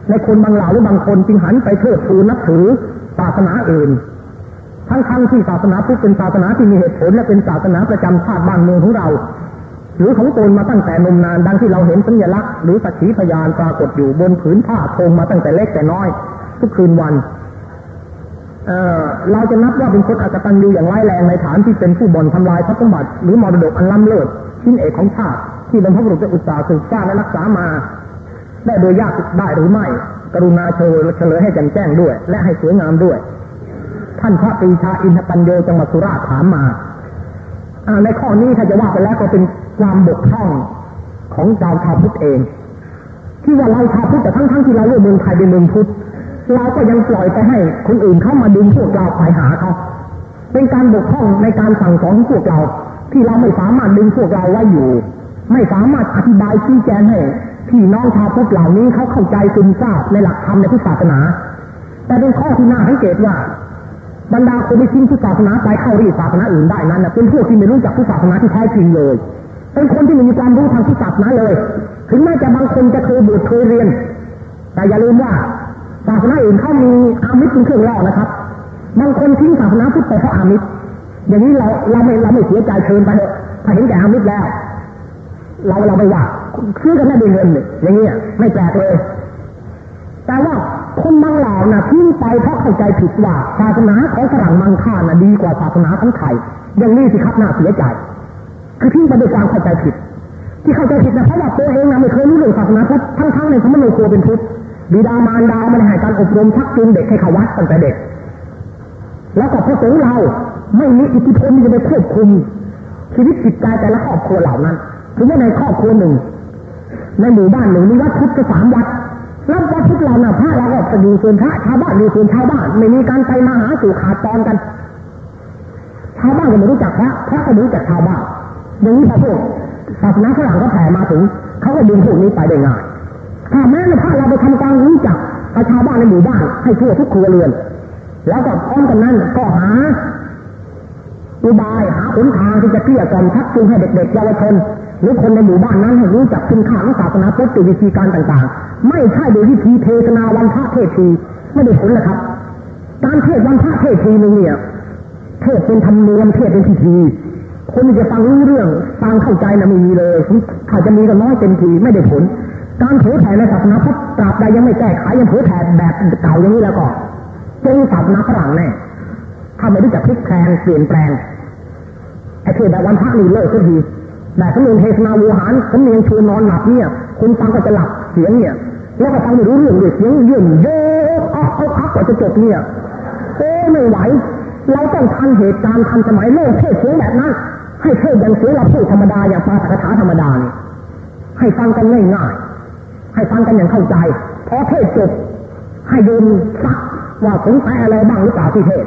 ในคนบางเหล่าหรือบางคนจึงหันไปเทิดทูนนับถือศาสนาอื่น ทั้งทั้งที่ศาสนาพุทธเป็นศาสนาที่มีเหตุผลและเป็นศาสนาประจำชาติบ้านเมืองของเรา หรือของตนมาตั้งแต่นมนานดังที่เราเห็นสัญลักษณ์หรือสักขีพยานปรากฏอยู่บนผืนผ้าธงมาตั้งแต่เล็กแต่น้อย ทุกคืนวัน เราจะนับว่าเป็นคนอักตันยูอย่างร้ายแรงในฐานที่เป็นผู้บ่อนทำลายทรัพย์สมบัติหรือมรดกอันล้ำเลิศชิ้นเอกของชาติที่บรรพบุรุษได้อุตสาห์สืบสร้างและรักษามา ได้โดยยากได้หรือไม่ กรุณาเฉลยเฉลยให้แจ่มแจ้งด้วย และให้สวยงามด้วย ท่านพระปีชาอินทปัญโยจังหวัดสุราษฎร์ถามมาในข้อนี้ถ้าจะว่าไปแล้วก็เป็นความบกพร่องของชาวชาวพุทธเอง ที่ว่าเราชาวพุทธแต่ทั้งๆที่เราเลือกเมืองไทยเป็นเมืองพุทธ เราก็ยังปล่อยไปให้คนอื่นเข้ามาดึงพวกเราไปหาเขาเป็นการบกพร่องในการสั่งสอนพวกเรา ที่เราไม่สามารถดึงพวกเราไว้อยู่ ไม่สามารถอธิบายชี้แจงให้พี่น้องชาวพุทธเหล่านี้เขาเข้าใจซึมซาบในหลักธรรมในพุทธศาสนา แต่เป็นข้อที่น่าสังเกตว่า บรรดาคนที่ทิ้งพุทธศาสนาไปเข้ารีศาสนาอื่นได้นั้นเป็นพวกที่ไม่รู้จักพุทธศาสนาที่แท้จริงเลย เป็นคนที่ไม่มีความรู้ทางพุทธศาสนาเลย ถึงแม้จะบางคนจะเคยบวชเคยเรียน แต่อย่าลืมว่า ศาสนาอื่นเขามีอามิตรเป็นเครื่องล่อนะครับบางคนทิ้งศาสนาพุทธไปเพราะอามิตรอย่างนี้เราเราไม่เราไม่เสียใจเชิญไปเถอะถ้าเห็นแก่อามิตรแล้ว เราเราไม่ว่าซื้อกันได้ด้วยเงินอย่างนี้ไม่แปลกเลย แต่ว่าคนบางเหล่านะทิ้งไปเพราะเข้าใจผิดว่าศาสนาของฝรั่งมังค่านะดีกว่าศาสนาของไทยอย่างนี้สิครับน่าเสียใจ คือทิ้งไปด้วยความเข้าใจผิด ที่เข้าใจผิดนะเพราะว่าตัวเองนะไม่เคยรู้เรื่องศาสนาพุทธทั้งๆในสมณโคเป็นพุทธ บิดามารดามันให้การอบรมชักจูงเด็กให้เขาวัดตั้งแต่เด็ก แล้วก็พระสงฆ์เราไม่มีอิทธิพลที่จะไปควบคุม ชีวิตจิตใจแต่ละครอบครัวเหล่านั้นถึงแม้ในครอบครัวหนึ่ง ในหมู่บ้านหนึ่งมีวัดพุทธสามวัดแล้ววัดพุทธเราน่ะพระเราก็จะอยู่ส่วนพระชาวบ้านอยู่ส่วนชาวบ้าน ไม่มีการไปมาหาสู่ขาดตอนกันชาวบ้านก็ไม่รู้จักพระพระก็ไม่รู้จักชาวบ้านอย่างนี้พอพวกศาสนาฝรั่งก็แผ่มาถึงเขาก็ดึงพวกนี้ไปได้ง่าย ถ้าแม้ถ้าเราไปทำการรู้จักประชาบ้านในหมู่บ้านให้ทั่วทุกครัวเรือน แล้วก็พร้อมกันนั้นก็หาอุบายหาหนทางที่จะเกลี้ยกล่อมชักจูงให้เด็กๆเยาวชนหรือคนในหมู่บ้านนั้นให้รู้จักคุณค่าของศาสนาพุทธวิธีการต่างๆ ไม่ใช่โดยวิธีเทศนาวันพระเทศทีไม่ได้ผลนะครับ การเทศวันพระเทศทีนึงเนี่ยเทศเป็นธรรมเนียมเทศเป็นพิธีคนจะฟังรู้เรื่องฟังเข้าใจนะไม่มีเลยถ้าจะมีก็น้อยเต็มทีไม่ได้ผล การเผยแผ่ในศาสนาพุทธตราบใดยังไม่แก้ไขยังเผยแผ่แบบเก่าอย่างนี้แล้วก็จงศาสนาฝรั่งแน่ถ้าไม่รู้จักพลิกแพลงเปลี่ยนแปลงไอ้เทศแบบวันพระนี่เลิกสักทีแบบสำเนียงเทศนาวูหารสำเนียงชวนนอนหลับเนี่ยคุณฟังก็จะหลับเสียงเนี่ยแล้วก็ฟังไม่รู้เรื่องเลยเสียงเยื่นเยอะอ๊อกอ๊อกกว่าจะจบเนี่ยโอ้ไม่ไหวเราต้องทันเหตุการณ์ทันสมัยโลกเทศเสียงแบบนั้น ให้เทศอย่างเสียงเราพูดธรรมดาอย่างปาฐกถาธรรมดานี่ให้ฟังกันง่ายๆ ให้ฟังกันอย่างเข้าใจพอเทศจบให้โยมซักว่าสงสัยอะไรบ้างหรือเปล่าที่เทศ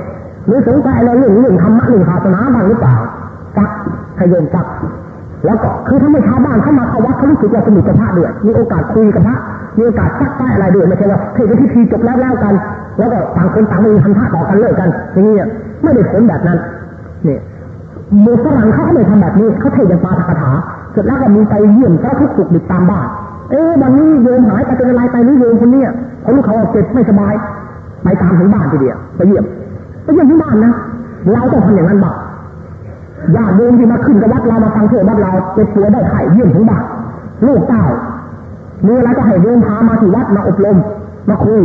หรือสงสัยอะไรเรื่องเรื่องธรรมะเรื่องศาสนาบ้างหรือเปล่าซักให้โยมซักแล้วก็คือถ้าไม่ชาวบ้านเข้ามาเข้าวัดเขารู้สึกว่าสนุกกับพระด้วยมีโอกาสคุยกับพระมีโอกาสซักใต้อะไรด้วยไม่ใช่ว่าเทศพิธีจบแล้วแล้วกัน แล้วก็ต่างคนต่างไม่มีพันธะต่อกันเลิกกันอย่างนี้ไม่ได้ผลแบบนั้นเนี่ยมู่ฝรั่งเขาไม่ทำแบบนี้เขาเทศอย่างปาฐกถาเสร็จแล้วก็มีไปเยี่ยมพระทุกสุขดิบตามบ้าน เอ๊ะวันนี้โยมหายไปเป็นอะไรไปหรือโยมคนนี้เขาลูกเขาเจ็บไม่สบายไปตามถึงบ้านทีเดียวไปเยี่ยมไปเยี่ยมที่บ้านนะเราต้องทำอย่างนั้นบ้างญาติโยมที่มาขึ้นกับวัดเรามาฟังเทศวัดเราเจ็บป่วยได้ไข้เยี่ยมถึงบ้านลูกเต้ามีอะไรก็ให้โยมพามาที่วัดมาอบรมมาคุย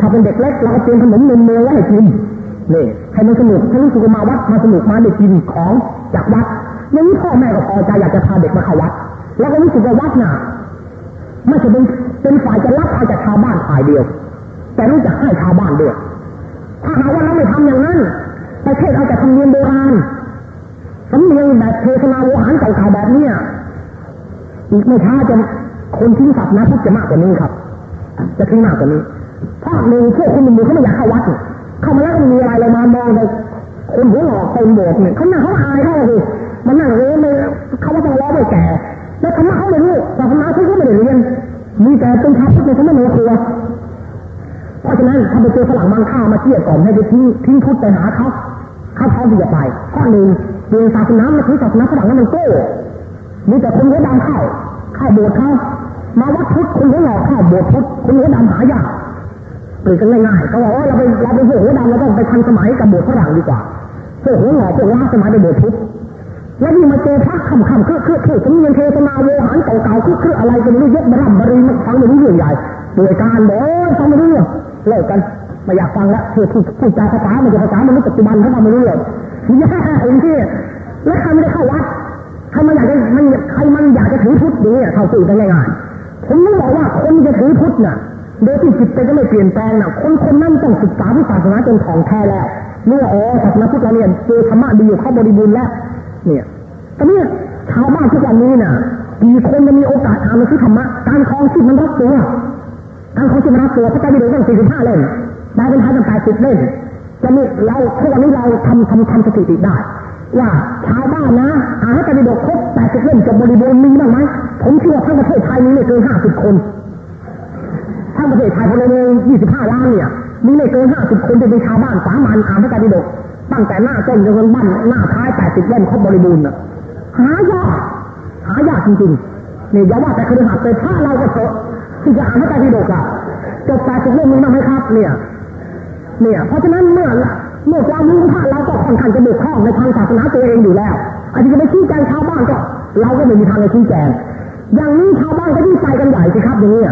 ถ้าเป็นเด็กเล็กเราก็เตรียมขนมนมเนยไว้ให้กินนี่ให้มันสนุกให้รู้สึกมาวัดมาสนุกมาได้กินของจากวัดอย่างนี้พ่อแม่ก็พอใจอยากจะพาเด็กมาเข้าวัด แล้วก็รู้สึกว่าวัดน่ะ ไม่ใช่เป็นเป็นฝ่ายจะรับเอาจากชาวบ้านฝ่ายเดียว แต่รู้จักให้ชาวบ้านด้วย ถ้าหากว่าเราไม่ทำอย่างนั้นไปเทศเอาจากธรรมเนียมโบราณสำเนียงแบบเทศนาโวหารเก่าๆแบบเนี้ยอีกไม่ช้าจะคนทิ้งศาสนาพุทธจะมากกว่านี้ครับ จะทิ้งมากกว่านี้เพราะหนึ่งพวกคนหนึ่งเขาไม่อยากเข้าวัด เข้ามาแล้วก็มีอะไรเลยมามองไปคนหัวหลอกเต็มโบสถ์เนี่ยเขาหน้าเขาอายเขาเลยมันนั่งเรียเลยเขาว่าต้องรอไปแก่ แล้วธรรมะเขาไม่รู้ศาสนาเขาก็ไม่ได้เรียน มีแต่เป็นชาวพุทธในสมัยโนครัว เพราะฉะนั้นถ้าไปเจอฝรั่งบางข้ามาเที่ยวก่อนให้ไปทิ้งทิ้งพุทธไปหาเขาเขาพร้อมที่จะไปข้อหนึ่งเปลี่ยนศาสนามาถือศาสนาฝรั่งนั้นมันโก้มีแต่คนหัวดำเข้าเข้าโบสถ์เขามาวัดพุทธคนหัวหล่อเข้าโบสถ์พุทธคนหัวดำหายากเปลี่ยนกันง่ายๆเขาบอกว่าเราไปเราไปหัวดำเราต้องไปทันสมัยกับโบสถ์ฝรั่งดีกว่าพวกหัวหล่อพวกล้าสมัยไปโบสถ์พุทธ แล้วนี่มาเจอพระคำคำคือคือคือสำเนียงเทศนาโวหารเก่าๆคือคืออะไรกันไม่รู้ยกบารมบรีมันฟังไม่รู้เรื่องใหญ่ป่วยการบอกฟังไม่รู้เรื่องเลิกกันไม่อยากฟังแล้วคือพูดพูดจาภาษามันจะภาษามนุษย์ปัจจุบันเขาทำไม่รู้เลยแย่เองที่แล้วใครไม่ได้เข้าวัดใครมันอยากจะมันใครมันอยากจะถือพุทธอย่างนี้เข้าสู่กันง่ายๆผมไม่บอกว่าคนจะถือพุทธน่ะโดยที่จิตใจก็ไม่เปลี่ยนแปลงน่ะคนคนนั้นต้องศึกษาพุทธศาสนาจนถ่องแท้แล้วเมื่ออ๋อศาสนาพุทธเราเนี่ยเจอธรรมะดีอยู่เข้าบริบูรณ์แล้ว เนี่ยตอนนี้ชาวบ้านทุกวันนี้น่ะกี่คนจะมีโอกาสอ่านหนังสือธรรมะการคลองชีพมันรักตัวการคลองชีพมันรักตัวพระเจ้าวิโรจน์ตั้งสี่สิบห้าเล่มได้เป็นไทยตั้งแปดสิบเล่มจะมีเราทุกวันนี้เราทำทำทำสถิติได้ ว่าชาวบ้านนะอ่านให้กันวิโรจน์ครบแปดสิบเล่มจบบริบูรณ์มีบ้างไหมผมเชื่อทั้งประเทศไทยมีไม่เกินห้าสิบคนทั้งประเทศไทยพลเมืองยี่สิบห้าล้านเนี่ยมีไม่เกินห้าสิบคนเป็นชาวบ้านสามัญอ่านให้กันวิโรจน์ ตั้งแต่หน้าต้นจนถึงบ้านหน้าท้ายแปดสิบเล่มครบบริบูรณ์อะหายากหายากจริงๆนี่อย่าว่าแต่คฤหัสถ์เลยถ้าเราก็เถอะที่จะอ่านพระไตรปิฎกอะจบแปดสิบเล่มมีบ้าไหมครับ เนี่ย เนี่ย เพราะฉะนั้นเมื่อเมื่อความรู้พระเราก็ค่อนข้างจะบกพร่องในทางศาสนาตัวเองอยู่แล้วอาจจะไปชี้แจงชาวบ้านก็ เราก็ไม่มีทางไปชี้แจงอย่างนี้ชาวบ้านก็ยิ่งไปกันใหญ่สิครับ อย่างนี้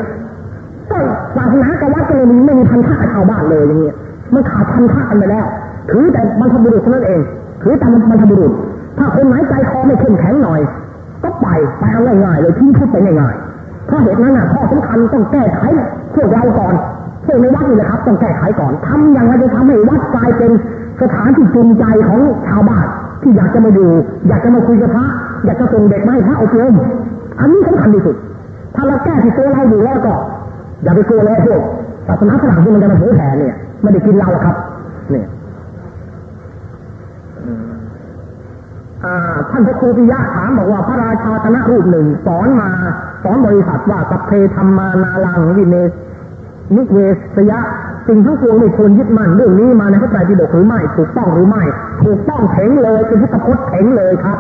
ก็ศาสนากับวัดก็เลยมีไม่มีพันธะชาวบ้านเลยอย่างนี้มันขาดพันธะกันไปแล้ว ถือแต่บรรพบุรุษเท่านั้นเอง ถือแต่บรรพบุรุษ ถ้าคนไหนใจคอไม่เข้มแข็งหน่อย ก็ไปไปเอาง่ายๆเลยทิ้งพุทธไปง่ายๆเพราะเหตุนั้นน่ะข้อสำคัญต้องแก้ไขพวกเราก่อนพวกในวัดนี่แหละครับต้องแก้ไขก่อนทำอย่างไรจะทำให้วัดกลายเป็นสถานที่จูงใจของชาวบ้านที่อยากจะมาดู อยากจะมาคุยกับพระอยากจะส่งเด็กมาให้พระอบรมอันนี้สำคัญที่สุด ถ้าเราแก้ที่ตัวเราอยู่แล้วก็ อย่าไปกลัวเลยพวกศาสนาฝรั่งที่มันจะมาเผยแผ่เนี่ยไม่ได้กินเราครับเนี่ย ท่านพระครูปิยะถามบอกว่าพระราชาคณะรูปหนึ่งสอนมาสอนบริษัทว่าสัพเพธรรมานาลังวิเนสนิเวสยะสิ่งทั้งปวงไม่ควรยึดมั่นเรื่องนี้มาในพระไตรปิฎกหรือไม่ถูกต้องหรือไม่ถูกต้องเถงเลยเป็นพุทธพจน์เถงเลยครับ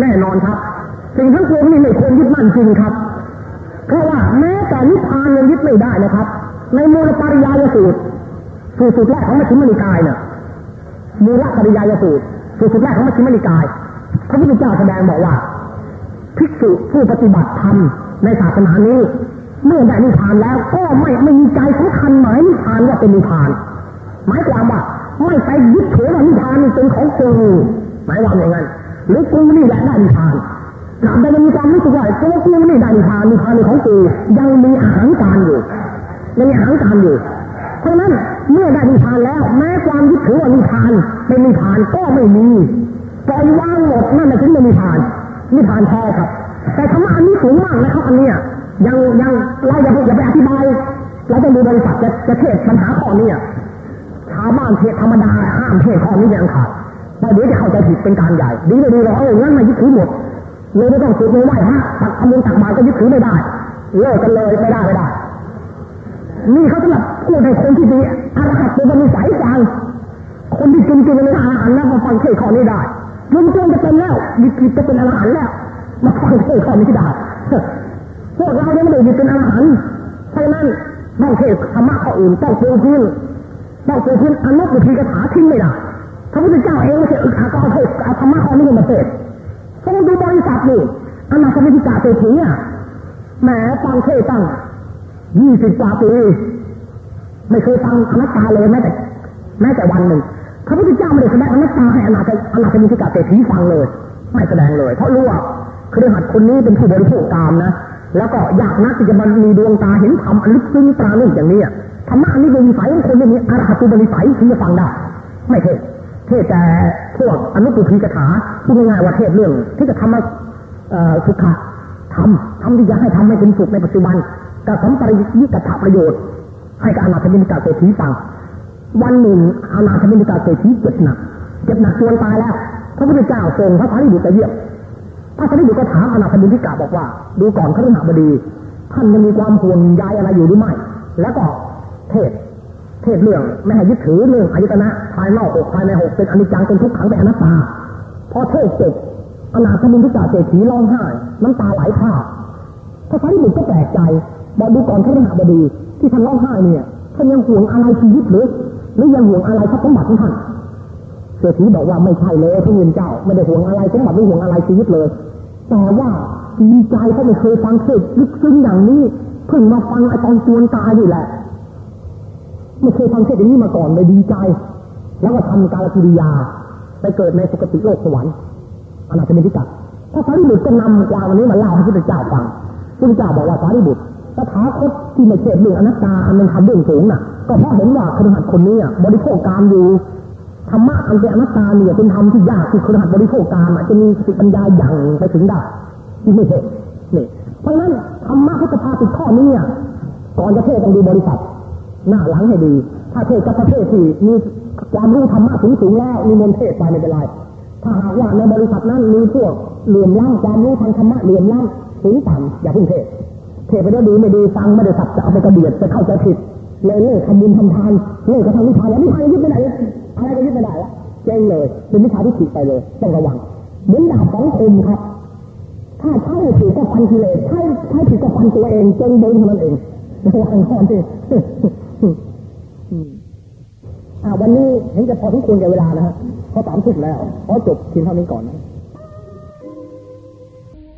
แน่นอนครับ สิ่งทั้งปวงนี่ไม่ควรยึดมั่นจริงครับ เพราะว่าแม้แต่นิพพานยังยึดไม่ได้นะครับ ในมูลปริยายสูตรสูตรสูตรแรกของมัชฌิมนิกายเนี่ยมูลปริยายสูตรสูตรสูตรแรกของมัชฌิมนิกาย พระพุทธเจ้าแสดงบอกว่า ภิกษุผู้ปฏิบัติธรรมในศาสนานี้ เมื่อได้นิพพานแล้วก็ไม่ไม่มีใจสำคัญหมายนิพพานว่าเป็นนิพพาน หมายความว่าไม่ไปยึดถือว่านิพพานเป็นของกูหมายความอย่างนั้นหรือกูนี่แหละได้นิพพานตราบใดยังมีความรู้สึกว่าตัวกูนี่ได้นิพพานนิพพานเป็นของกูยังมีอาหารการอยู่ยังมีอาหารการอยู่เพราะนั้นเมื่อได้นิพพานแล้ว แม้ความยึดถือว่านิพพานเป็นนิพพานก็ไม่มี ปล่อยวางหมดนั่นแหละถึงเป็นนิพพานนิพพานแท้ครับ แต่คำว่าอันนี้สูงมากนะครับอันเนี้ยยังยังเราอย่าไปอย่าไปอธิบายเราต้องดูบริษัทจะจะเทศปัญหาข้อนี้ชาวบ้านเทศธรรมดาห้ามเทศข้อนี้อย่างขาดเพราะเดี๋ยวจะเข้าใจผิดเป็นการใหญ่ ดีไม่ดีเราเอองั้นมายึดถือหมดเลยไม่ต้องสุดไม่ไหวฮะตักทำบุญตักบาตรก็ยึดถือไม่ได้เลิกกันเลยไม่ได้ไม่ได้นี่เขาสำหรับพูดให้คนที่ดีอรหัตเป็นนิสัยฟังคนที่กินกินในอาหารแล้วมาฟังเทศข้อนี้ได้ จนจนจะเป็นแล้วมีกิจจะเป็นอรหันต์แล้วมาฟังเทศข้อนี้ได้พวกเรายังไม่ได้มีเป็นอรหันต์เพราะนั้นต้องเทศธรรมะข้ออื่นต้องปูพื้นต้องปูพื้นอนุปพีกถาทิ้งไม่ได้พระพุทธเจ้าเองไม่ใช่อึกอักเอาเทศเอาธรรมะข้อนี้มาเทศต้องดูบริษัทนี่อนาคตมิกาเศรษฐีอะแหมฟังเทศตั้งยี่สิบกว่าปีไม่เคยฟังอนัตตาเลยแม้แต่แม้แต่วันหนึ่ง พระพุทธเจ้าไม่ได้แสดงอนัตตาให้อนาคตอนาคตมิกาเศรษฐีฟังเลย ไม่แสดงเลย เพราะรู้ว่าคือหัดคนนี้เป็นผู้บริโภคกามนะ แล้วก็อยากนักที่จะมันมีดวงตาเห็นธรรมอันลึกซึ้งปราณีตอย่างนี้ธรรมะนี้เป็นวิสัยของคนไม่มีอรหัตุบริสัยที่จะฟังได้ ไม่เทศเทศแต่พวกอนุปุพีกถาพูดง่ายๆว่าเทศเรื่อง ที่จะทำมาสุขะทำทำที่จะให้ทำให้เป็นสุขในปัจจุบันกับสมปริยิกถาประโยชน์ ให้กับอนาถมิกาเศรษฐีฟัง วันหนึ่งอนาถมินิกาเศรษฐีเจ็บหนัก เจ็บหนักจนตายแล้ว พระพุทธเจ้าทรงพระสารีบุตรไปเยี่ยมพระสารีบุตรก็ถามอนาถมินิกาบอกว่า ดูก่อนขรหบดี ท่านยังมีความห่วงใยอะไรอยู่หรือไม่ แล้วก็เทศ เทศเรื่องไม่ให้ยึดถือเรื่องอายตนะภายนอกอกภายในหกเป็นอนิจจังเป็นทุกขังเป็นอนัตตา พอเทศเสร็จอนาถมิกาเศรษฐีร้องไห้น้ำตาไหลพาพระสารีบุตรก็แปลกใจบอกดูก่อนขรหบดี ที่ท่านร้องไห้เนี่ยท่านยังห่วงอะไรชีวิตหรือ หรือยังห่วงอะไรทรัพย์สมบัติของท่านเศรษฐีบอกว่าไม่ใช่เลยพระเงินเจ้า ไม่ได้ห่วงอะไรสมบัติไม่ห่วงอะไรชีวิตเลย แต่ว่าดีใจเขาไม่เคยฟังเทศลึกซึ้งอย่างนี้เพิ่งมาฟังไอ้ตอนจวนตายนี่แหละไม่เคยฟังเทศอย่างนี้มาก่อนเลยดีใจ แล้วก็ทำการกิริยา ไปเกิดในสุคติโลกสวรรค์อนาคตมิกาพระสารีบุตรก็นำความวันนี้มาเล่าให้พระเจ้าฟังพระเจ้าบอกว่าสารีบุตรตถาคตที่ไม่เชื่อเรื่องอนัตตาอันเป็นธรรมเรื่องสูงน่ะ ก็เพราะเห็นว่าครหัสคนนี้บริโภคการอยู่ธรรมะอันเป็นอนัตตาเนี่ยเป็นธรรมที่ยากที่ครหัสบริโภคการจะมีสติปัญญาอย่างไปถึงได้ที่ไม่เห็นนี่เพราะฉะนั้นธรรมะพุทธภาติข้อนี้ก่อนจะเทศต้องดูบริษัท หน้าหลังให้ดี ถ้าเทศกับประเทศที่มีความรู้ธรรมะสูงสูงแล้วมีมนเทศไปไม่เป็นไรถ้าหากว่าในบริษัทนั้นมีพวกเหลื่อมล้ำความรู้ทางธรรมะเหลื่อมล้ำสูงต่ำอย่าพิ่งเทศเทไปได้ดีไม่ดีฟังไม่ได้สับจะเอาไปกระเบียดจะเข้าใจผิด เลยเลิกทำบุญทำทานเลิกกระทำวิชาแล้ววิชายึดไม่ได้อะไรก็ยึดไม่ได้ละเจ๊งเลยเป็นวิชาที่ผิดไปเลย ต้องระวังเหมือนดาบสองคมครับ ถ้าใช้ผิดก็ฟันกิเลสใช้ใช้ผิดก็ฟันตัวเองเจ๊งเดินเท่านั้นเองระวังข้อที่วันนี้เห็นจะพอทุกคนแก่เวลานะฮะเขาสามทุ่มแล้วขอจบทีเท่านี้ก่อนนะ